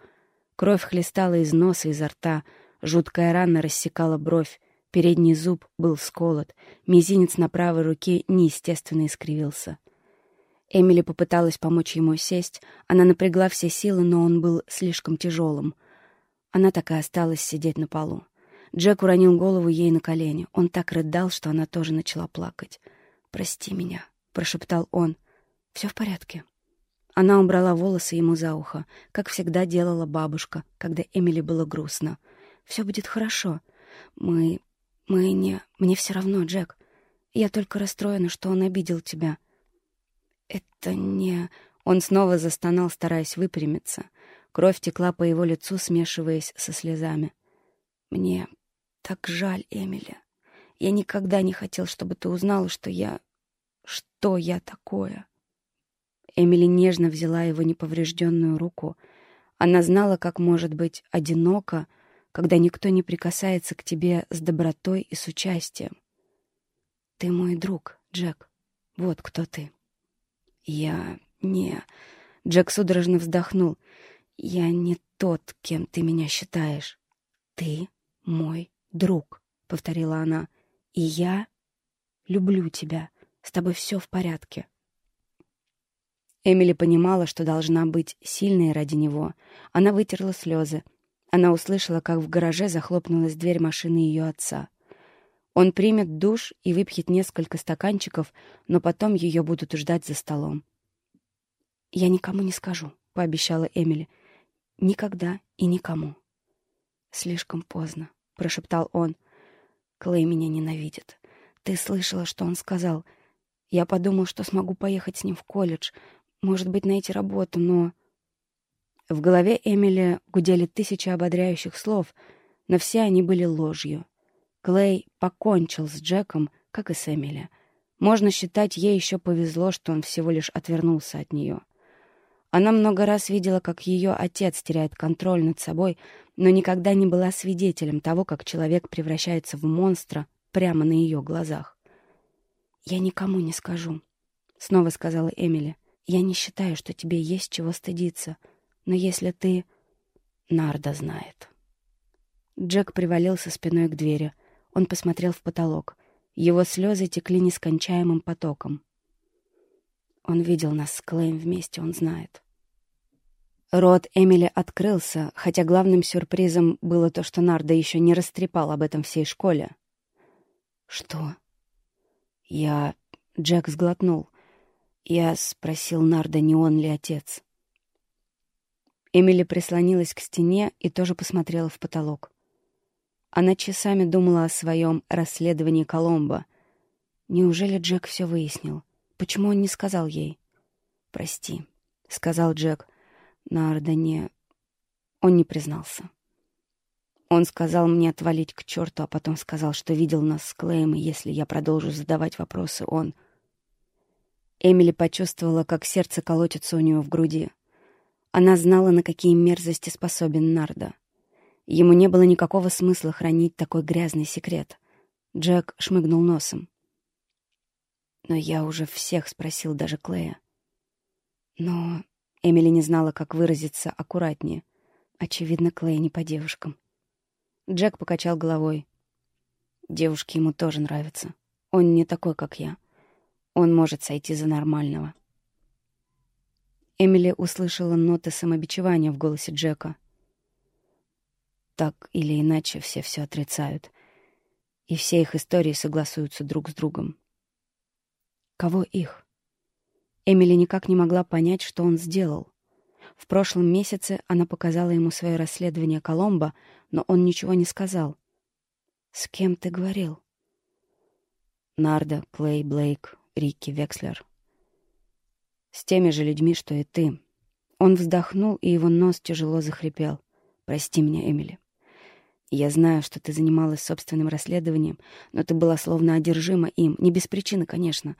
S1: Кровь хлестала из носа, изо рта. Жуткая рана рассекала бровь. Передний зуб был сколот. Мизинец на правой руке неестественно искривился. Эмили попыталась помочь ему сесть. Она напрягла все силы, но он был слишком тяжелым. Она так и осталась сидеть на полу. Джек уронил голову ей на колени. Он так рыдал, что она тоже начала плакать. «Прости меня», — прошептал он. «Все в порядке». Она убрала волосы ему за ухо, как всегда делала бабушка, когда Эмили было грустно. «Все будет хорошо. Мы... мы не... Мне все равно, Джек. Я только расстроена, что он обидел тебя». «Это не...»
S2: Он снова застонал, стараясь выпрямиться. Кровь текла по его лицу, смешиваясь со слезами. «Мне так жаль, Эмили. Я никогда не хотел, чтобы ты узнала, что я... Что я такое?» Эмили нежно взяла его неповрежденную руку. Она знала, как может быть одиноко, когда никто не прикасается к тебе с добротой и с участием. «Ты мой друг, Джек. Вот кто ты». «Я не...» Джек судорожно вздохнул. «Я не тот, кем ты меня считаешь. Ты мой друг», — повторила она. «И я люблю тебя. С тобой все в порядке». Эмили понимала, что должна быть сильной ради него. Она вытерла слезы. Она услышала, как в гараже захлопнулась дверь машины ее отца. Он примет душ и выпьет несколько стаканчиков, но потом ее будут ждать за столом. «Я никому не скажу», — пообещала Эмили. «Никогда и никому». «Слишком поздно», — прошептал он. «Клей меня ненавидит. Ты слышала, что он сказал. Я подумал, что смогу поехать с ним в колледж, может быть, найти работу, но...» В голове Эмили гудели тысячи ободряющих слов, но все они были ложью. Клей покончил с Джеком, как и с Эмили. Можно считать, ей еще повезло, что он всего лишь отвернулся от нее. Она много раз видела, как ее отец теряет контроль над собой, но никогда не была свидетелем того, как человек превращается в монстра прямо на ее глазах. «Я никому не скажу», — снова сказала Эмили. Я не считаю, что тебе есть чего стыдиться. Но если ты... Нарда знает. Джек привалился спиной к двери. Он посмотрел в потолок. Его слезы текли нескончаемым потоком. Он видел нас с Клейм вместе, он знает. Рот Эмили открылся, хотя главным сюрпризом было то, что Нарда еще не растрепал об этом всей школе. «Что?» «Я...» — Джек сглотнул. Я спросил Нарда, не он ли отец. Эмили прислонилась к стене и тоже посмотрела в потолок. Она часами думала о своем расследовании Коломбо. Неужели Джек все выяснил? Почему он не сказал ей? «Прости», — сказал Джек. Нарда не... Он не признался. Он сказал мне отвалить к черту, а потом сказал, что видел нас с Клеем, и если я продолжу задавать вопросы, он... Эмили почувствовала, как сердце колотится у нее в груди. Она знала, на какие мерзости способен Нарда. Ему не было никакого смысла хранить такой грязный секрет. Джек шмыгнул носом. Но я уже всех спросил, даже Клея. Но Эмили не знала, как выразиться аккуратнее. Очевидно, Клей не по девушкам. Джек покачал головой. Девушки ему тоже нравятся. Он не такой, как я. Он может сойти за нормального. Эмили услышала ноты самобичевания в голосе Джека. Так или иначе все все отрицают, и все их истории согласуются друг с другом. Кого их? Эмили никак не могла понять, что он сделал. В прошлом месяце она показала ему свое расследование Коломбо, но он ничего не сказал. «С кем ты говорил?» «Нарда, Клей, Блейк, Рикки Векслер. С теми же людьми, что и ты. Он вздохнул, и его нос тяжело захрипел. «Прости меня, Эмили. Я знаю, что ты занималась собственным расследованием, но ты была словно одержима им, не без причины, конечно.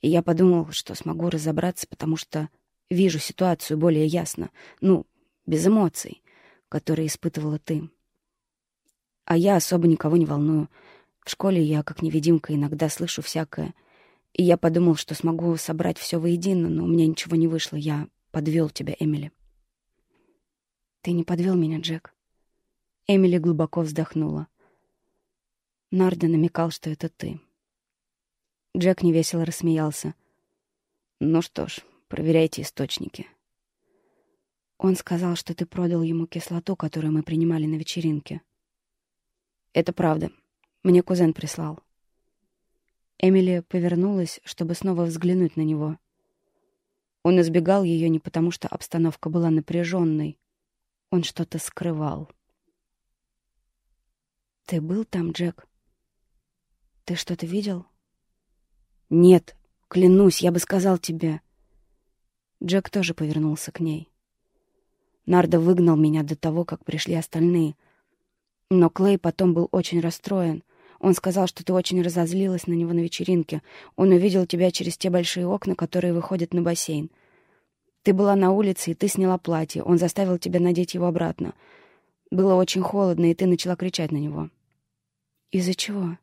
S2: И я подумал, что смогу разобраться, потому что вижу ситуацию более ясно, ну, без эмоций, которые испытывала ты. А я особо никого не волную. В школе я, как невидимка, иногда слышу всякое — и я подумал, что смогу собрать все воедино, но у меня ничего не вышло. Я подвел тебя, Эмили. Ты не подвел меня, Джек. Эмили глубоко вздохнула. Нарда намекал, что это ты. Джек невесело рассмеялся. Ну что ж, проверяйте источники. Он сказал, что ты продал ему кислоту, которую мы принимали на вечеринке. Это правда. Мне кузен прислал. Эмили повернулась, чтобы снова взглянуть на него. Он избегал ее не потому, что обстановка была напряженной. Он что-то скрывал. «Ты был там, Джек? Ты что-то видел?» «Нет, клянусь, я бы сказал тебе».
S1: Джек тоже повернулся к ней. Нардо выгнал меня до того, как пришли остальные. Но Клей потом был очень расстроен. Он сказал, что ты очень разозлилась на него на вечеринке. Он увидел тебя через те большие окна, которые выходят на бассейн. Ты была на улице, и ты сняла платье. Он заставил тебя надеть его обратно. Было очень холодно, и ты начала кричать на него.
S2: Из-за чего?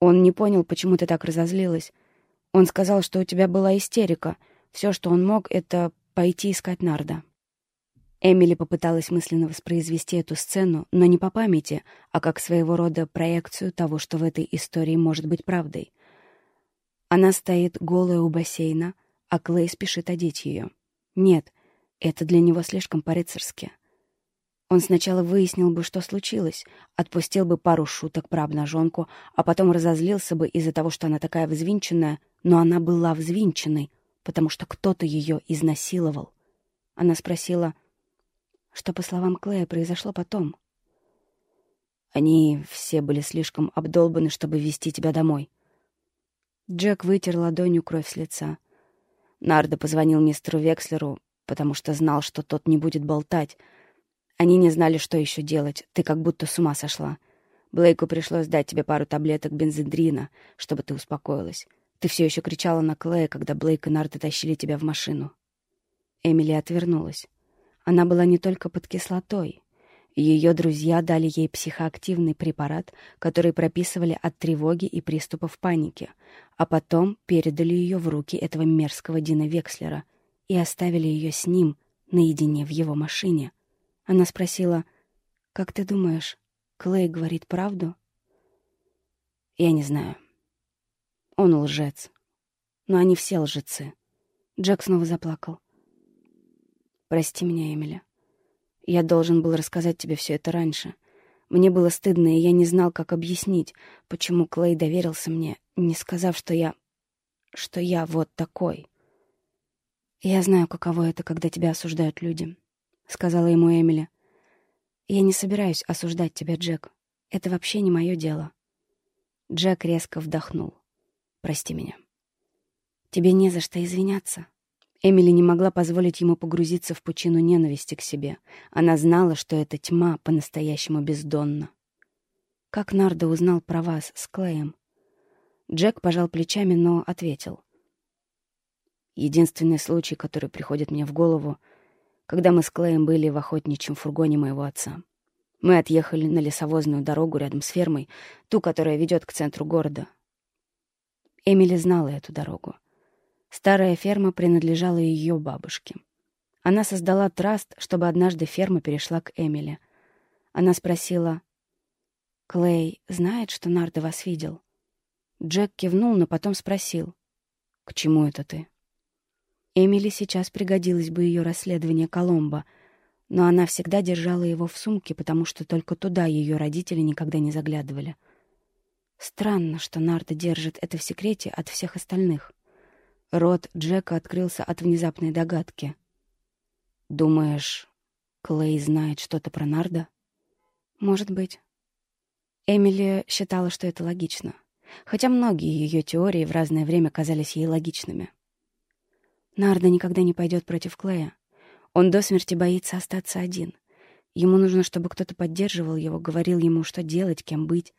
S1: Он не понял, почему ты так разозлилась. Он сказал, что у тебя была истерика. Все, что он мог, это пойти искать Нарда. Эмили попыталась мысленно воспроизвести эту сцену, но не по памяти, а как своего рода проекцию того, что в этой истории может быть правдой. Она стоит голая у бассейна, а Клей спешит одеть ее. Нет, это для него слишком по-рыцарски. Он сначала выяснил бы, что случилось, отпустил бы пару шуток про обнаженку, а потом разозлился бы из-за того, что она такая взвинченная, но она была взвинченной, потому что кто-то ее изнасиловал. Она спросила — что, по словам Клея, произошло потом. Они все были слишком обдолбаны, чтобы вести тебя домой. Джек вытер ладонью кровь с лица. Нардо позвонил мистеру Векслеру, потому что знал, что тот не будет болтать. Они не знали, что еще делать. Ты как будто с ума сошла. Блейку пришлось дать тебе пару таблеток бензодрина, чтобы ты успокоилась. Ты все еще кричала на Клея, когда Блейк и Нардо тащили тебя в машину. Эмили отвернулась. Она была не только под кислотой. Ее друзья дали ей психоактивный препарат, который прописывали от тревоги и приступов паники, а потом передали ее в руки этого мерзкого Дина Векслера и оставили ее с ним наедине в его машине. Она спросила, «Как ты думаешь, Клей говорит правду?» «Я не знаю. Он лжец. Но они все лжецы». Джек снова заплакал. Прости меня, Эмили. Я должен был рассказать тебе все это раньше. Мне было стыдно, и я не знал, как объяснить, почему Клей доверился мне, не сказав, что я... что я вот такой. «Я знаю, каково это, когда тебя осуждают люди», — сказала ему Эмили. «Я не собираюсь осуждать тебя, Джек. Это вообще не мое дело». Джек резко вдохнул. «Прости меня». «Тебе не за что извиняться», Эмили не могла позволить ему погрузиться в пучину ненависти к себе. Она знала, что эта тьма по-настоящему бездонна. «Как Нардо узнал про вас с Клеем?» Джек пожал плечами, но ответил. «Единственный случай, который приходит мне в голову, когда мы с Клеем были в охотничьем фургоне моего отца. Мы отъехали на лесовозную дорогу рядом с фермой, ту, которая ведет к центру города. Эмили знала эту дорогу. Старая ферма принадлежала ее бабушке. Она создала траст, чтобы однажды ферма перешла к Эмили. Она спросила, «Клей знает, что Нардо вас видел?» Джек кивнул, но потом спросил, «К чему это ты?» Эмили сейчас пригодилось бы ее расследование Коломбо, но она всегда держала его в сумке, потому что только туда ее родители никогда не заглядывали. Странно, что Нардо держит это в секрете от всех остальных. Рот Джека открылся от внезапной догадки. «Думаешь, Клей знает что-то про Нарда?» «Может быть». Эмили считала, что это логично, хотя многие ее теории в разное время казались ей логичными. Нарда никогда не пойдет против Клея. Он до смерти боится остаться один. Ему нужно, чтобы кто-то поддерживал его, говорил ему, что делать, кем быть.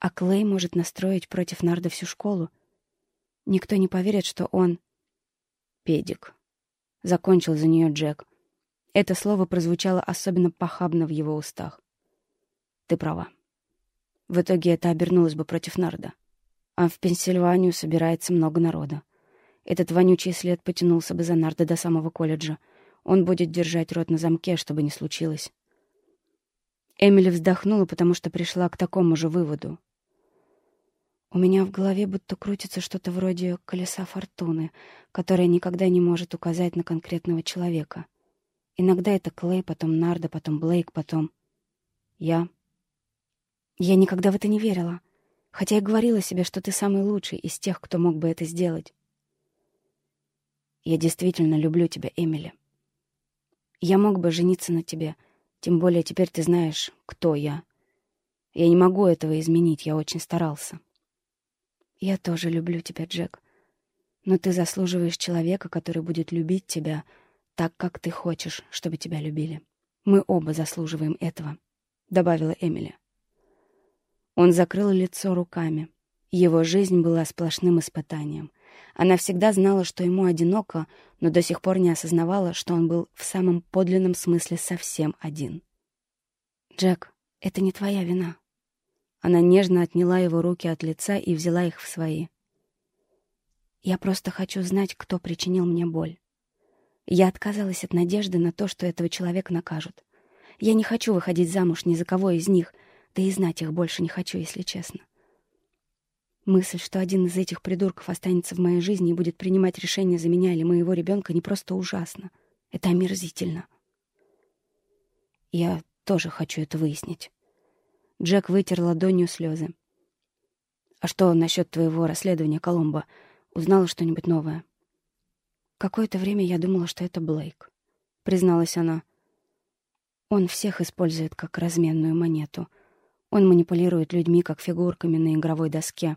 S1: А Клей может настроить против Нарда всю школу, Никто не поверит, что он... Педик. Закончил за нее Джек. Это слово прозвучало особенно похабно в его устах. Ты права. В итоге это обернулось бы против Нарда. А в Пенсильванию собирается много народа. Этот вонючий след потянулся бы за Нарда до самого колледжа. Он будет держать рот на замке, чтобы не случилось. Эмили вздохнула, потому что пришла к такому же выводу. У меня в голове будто крутится что-то вроде колеса фортуны, которое никогда не может указать на конкретного человека. Иногда это Клей, потом Нарда, потом Блейк, потом... Я. Я никогда в это не верила, хотя я говорила себе, что ты самый лучший из тех, кто мог бы это сделать. Я действительно люблю тебя, Эмили. Я мог бы жениться на тебе, тем более теперь ты знаешь, кто я. Я не могу этого изменить, я очень старался. «Я тоже люблю тебя, Джек. Но ты заслуживаешь человека, который будет любить тебя так, как ты хочешь, чтобы тебя любили. Мы оба заслуживаем этого», — добавила Эмили. Он закрыл лицо руками. Его жизнь была сплошным испытанием. Она всегда знала, что ему одиноко, но до сих пор не осознавала, что он был в самом подлинном смысле совсем один. «Джек, это не твоя вина». Она нежно отняла его руки от лица и взяла их в свои. «Я просто хочу знать, кто причинил мне боль. Я отказалась от надежды на то, что этого человека накажут. Я не хочу выходить замуж ни за кого из них, да и знать их больше не хочу, если честно. Мысль, что один из этих придурков останется в моей жизни и будет принимать решения за меня или моего ребенка, не просто ужасно. Это омерзительно. Я тоже хочу это выяснить. Джек вытер ладонью слезы. «А что насчет твоего расследования, Коломбо? Узнала что-нибудь новое?» «Какое-то время я думала, что это Блейк», — призналась она. «Он всех использует как разменную монету. Он манипулирует людьми, как фигурками на игровой доске.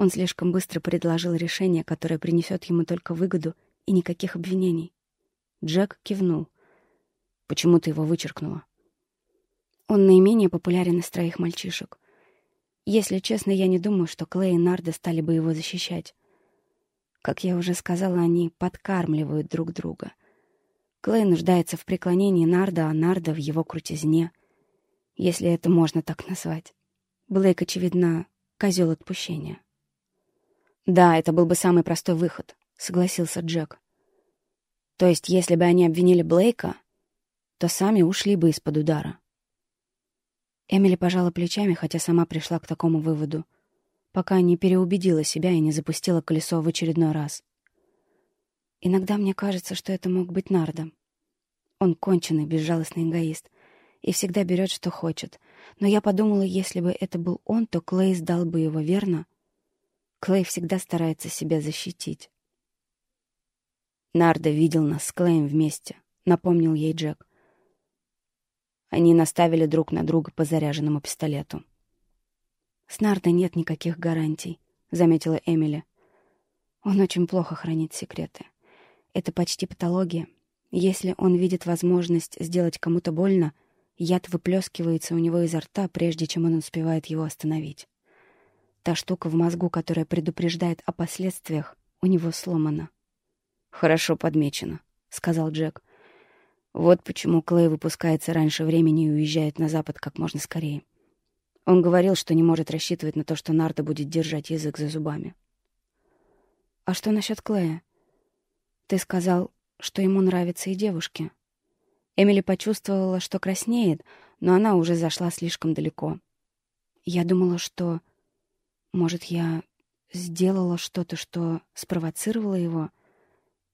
S1: Он слишком быстро предложил решение, которое принесет ему только выгоду и никаких обвинений». Джек кивнул. «Почему ты его вычеркнула?» Он наименее популярен из троих мальчишек. Если честно, я не думаю, что Клей и Нарда стали бы его защищать. Как я уже сказала, они подкармливают друг друга. Клей нуждается в преклонении Нарда, а Нарда в его крутизне, если это можно так назвать. Блейк, очевидно, козел отпущения. «Да, это был бы самый простой выход», — согласился Джек. «То есть, если бы они обвинили Блейка, то сами ушли бы из-под удара». Эмили пожала плечами, хотя сама пришла к такому выводу — пока не переубедила себя и не запустила колесо в очередной раз. Иногда мне кажется, что это мог быть Нардом. Он конченый, безжалостный эгоист и всегда берет, что хочет. Но я подумала, если бы это был он, то Клей сдал бы его, верно? Клей всегда старается себя защитить. Нарда видел нас с Клеем вместе, напомнил ей Джек. Они наставили друг на друга по заряженному пистолету. «С Нардо нет никаких гарантий», — заметила Эмили. «Он очень плохо хранит секреты. Это почти патология. Если он видит возможность сделать кому-то больно, яд выплескивается у него изо рта, прежде чем он успевает его остановить. Та штука в мозгу, которая предупреждает о последствиях, у него сломана». «Хорошо подмечено», — сказал Джек. «Вот почему Клей выпускается раньше времени и уезжает на запад как можно скорее. Он говорил, что не может рассчитывать на то, что Нарда будет держать язык за зубами. «А что насчет Клея? Ты сказал, что ему нравятся и девушки». Эмили почувствовала, что краснеет, но она уже зашла слишком далеко. Я думала, что... Может, я сделала что-то, что спровоцировало его?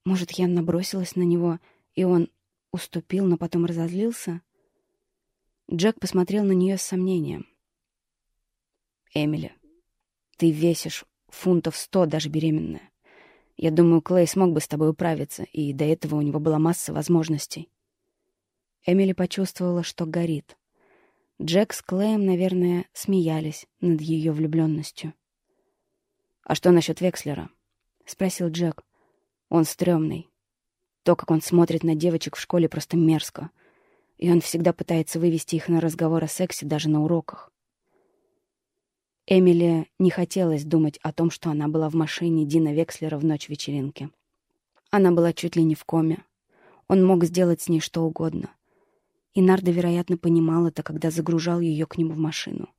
S1: Может, я набросилась на него, и он уступил, но потом разозлился? Джек посмотрел на нее с сомнением. Эмили, ты весишь фунтов сто, даже беременная. Я думаю, Клей смог бы с тобой управиться, и до этого у него была масса возможностей. Эмили почувствовала, что горит. Джек с Клеем, наверное, смеялись над ее влюбленностью. «А что насчет Векслера?» — спросил Джек. «Он стрёмный. То, как он смотрит на девочек в школе, просто мерзко. И он всегда пытается вывести их на разговор о сексе даже на уроках. Эмили не хотелось думать о том, что она была в машине Дина Векслера в ночь вечеринки. Она была чуть ли не в коме. Он мог сделать с ней что угодно. И Нарда, вероятно, понимал это, когда загружал ее к нему в машину.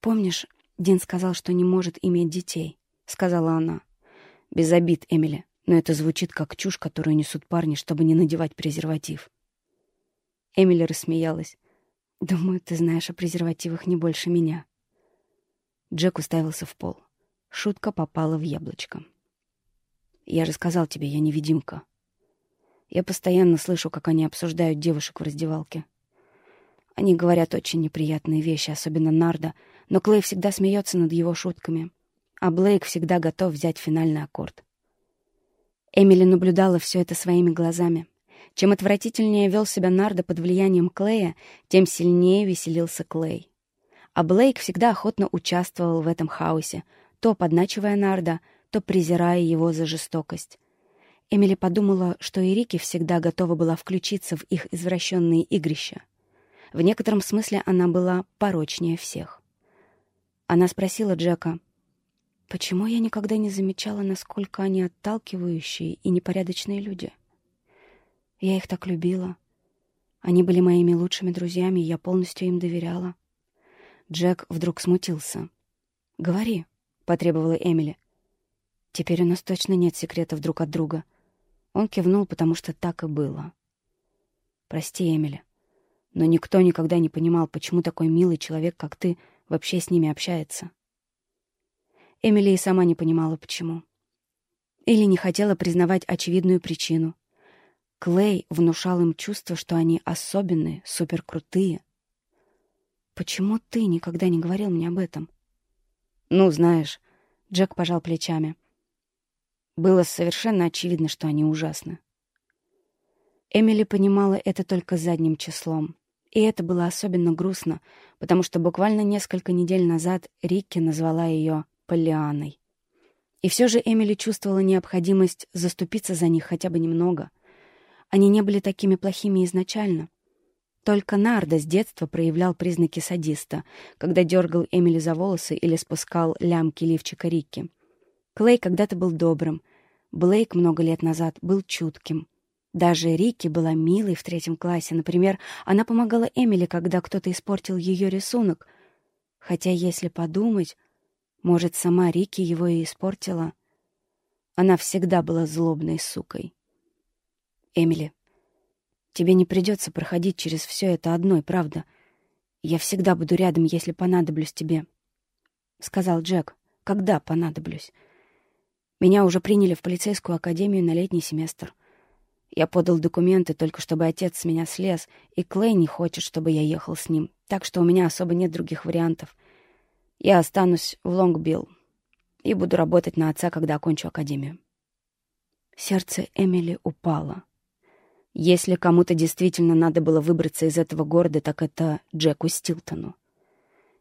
S1: «Помнишь, Дин сказал, что не может иметь детей?» — сказала она. «Без обид, Эмили, но это звучит как чушь, которую несут парни, чтобы не надевать презерватив». Эмили рассмеялась. «Думаю, ты знаешь о презервативах не больше меня». Джек уставился в пол. Шутка попала в яблочко. «Я же сказал тебе, я невидимка. Я постоянно слышу, как они обсуждают девушек в раздевалке. Они говорят очень неприятные вещи, особенно Нарда, но Клей всегда смеется над его шутками, а Блейк всегда готов взять финальный аккорд. Эмили наблюдала все это своими глазами. Чем отвратительнее вел себя Нарда под влиянием Клея, тем сильнее веселился Клей. А Блейк всегда охотно участвовал в этом хаосе, то подначивая Нарда, будто презирая его за жестокость. Эмили подумала, что и Рики всегда готова была включиться в их извращенные игрища. В некотором смысле она была порочнее всех. Она спросила Джека, «Почему я никогда не замечала, насколько они отталкивающие и непорядочные люди? Я их так любила. Они были моими лучшими друзьями, и я полностью им доверяла». Джек вдруг смутился. «Говори», — потребовала Эмили. «Теперь у нас точно нет секретов друг от друга». Он кивнул, потому что так и было. «Прости, Эмили, но никто никогда не понимал, почему такой милый человек, как ты, вообще с ними общается». Эмили и сама не понимала, почему. Или не хотела признавать очевидную причину. Клей внушал им чувство, что они особенные, суперкрутые. «Почему ты никогда не говорил мне об этом?» «Ну, знаешь...» — Джек пожал плечами. Было совершенно очевидно, что они ужасны. Эмили понимала это только задним числом. И это было особенно грустно, потому что буквально несколько недель назад Рикки назвала ее Поллианой. И все же Эмили чувствовала необходимость заступиться за них хотя бы немного. Они не были такими плохими изначально. Только Нарда с детства проявлял признаки садиста, когда дергал Эмили за волосы или спускал лямки лифчика Рикки. Клей когда-то был добрым. Блейк много лет назад был чутким. Даже Рикки была милой в третьем классе. Например, она помогала Эмили, когда кто-то испортил ее рисунок. Хотя, если подумать, может, сама Рикки его и испортила. Она всегда была злобной сукой. «Эмили, тебе не придется проходить через все это одной, правда? Я всегда буду рядом, если понадоблюсь тебе», — сказал Джек. «Когда понадоблюсь?» Меня уже приняли в полицейскую академию на летний семестр. Я подал документы только чтобы отец с меня слез, и Клей не хочет, чтобы я ехал с ним, так что у меня особо нет других вариантов. Я останусь в Лонгбилл и буду работать на отца, когда окончу академию. Сердце Эмили упало. Если кому-то действительно надо было выбраться из этого города, так это Джеку Стилтону.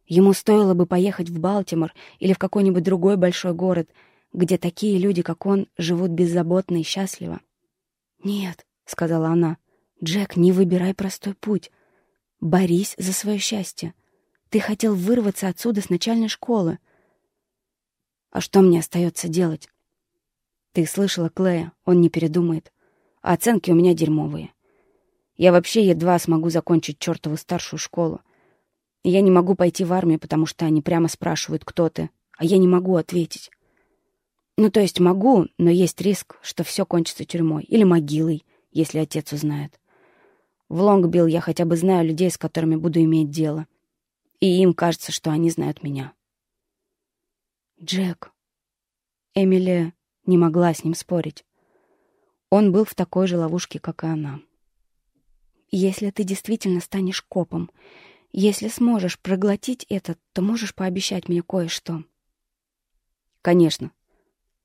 S1: Ему стоило бы поехать в Балтимор или в какой-нибудь другой большой город — где такие люди, как он, живут беззаботно и счастливо. «Нет», — сказала она, — «Джек, не выбирай простой путь. Борись за свое счастье. Ты хотел вырваться отсюда с начальной школы. А что мне остается делать? Ты слышала Клея, он не передумает. А оценки у меня дерьмовые. Я вообще едва смогу закончить чертову старшую школу. Я не могу пойти в армию, потому что они прямо спрашивают, кто ты, а я не могу ответить. Ну, то есть могу, но есть риск, что все кончится тюрьмой или могилой, если отец узнает. В Лонгбилл я хотя бы знаю людей, с которыми буду иметь дело. И им кажется, что они знают меня. Джек. Эмили не могла с ним спорить. Он был в такой же ловушке, как и она. Если ты действительно станешь копом, если сможешь проглотить это, то можешь пообещать мне кое-что. Конечно,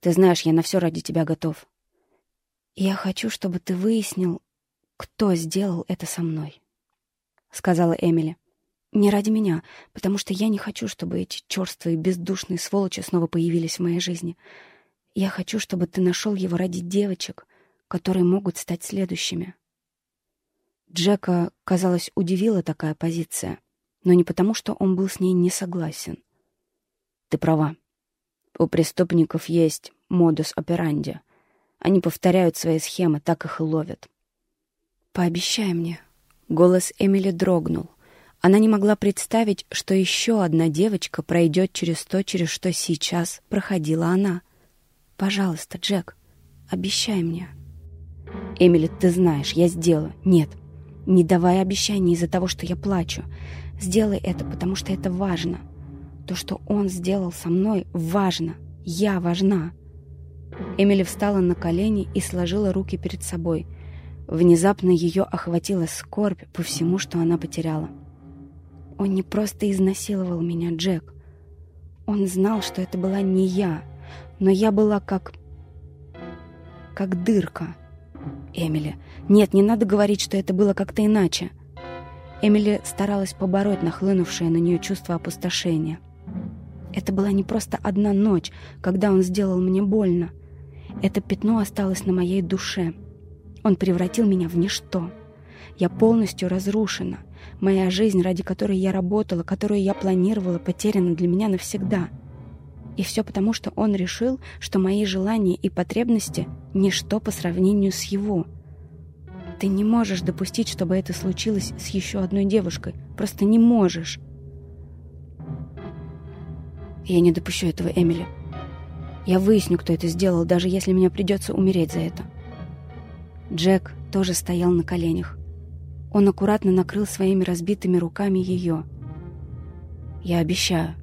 S1: ты знаешь, я на все ради тебя готов. Я хочу, чтобы ты выяснил, кто сделал это со мной, — сказала Эмили. Не ради меня, потому что я не хочу, чтобы эти черствые бездушные сволочи снова появились в моей жизни. Я хочу, чтобы ты нашел его ради девочек, которые могут стать следующими. Джека, казалось, удивила такая позиция, но не потому, что он был с ней не согласен. Ты права. У преступников есть модус операнди. Они повторяют свои схемы, так их и ловят. «Пообещай мне». Голос Эмили дрогнул. Она не могла представить, что еще одна девочка пройдет через то, через что сейчас проходила она. «Пожалуйста, Джек, обещай мне». «Эмили, ты знаешь, я сделаю». «Нет, не давай обещаний из-за того, что я плачу. Сделай это, потому что это важно. То, что он сделал со мной, важно. Я важна. Эмили встала на колени и сложила руки перед собой. Внезапно ее охватила скорбь по всему, что она потеряла. Он не просто изнасиловал меня, Джек. Он знал, что это была не я, но я была как... как дырка. Эмили, нет, не надо говорить, что это было как-то иначе. Эмили старалась побороть нахлынувшее на нее чувство опустошения. Это была не просто одна ночь, когда он сделал мне больно. Это пятно осталось на моей душе. Он превратил меня в ничто. Я полностью разрушена. Моя жизнь, ради которой я работала, которую я планировала, потеряна для меня навсегда. И все потому, что он решил, что мои желания и потребности — ничто по сравнению с его. Ты не можешь допустить, чтобы это случилось с еще одной девушкой. Просто не можешь. Я не допущу этого, Эмили. Я выясню, кто это сделал, даже если мне придется умереть за это. Джек тоже стоял на коленях. Он аккуратно накрыл своими разбитыми руками ее. «Я обещаю»,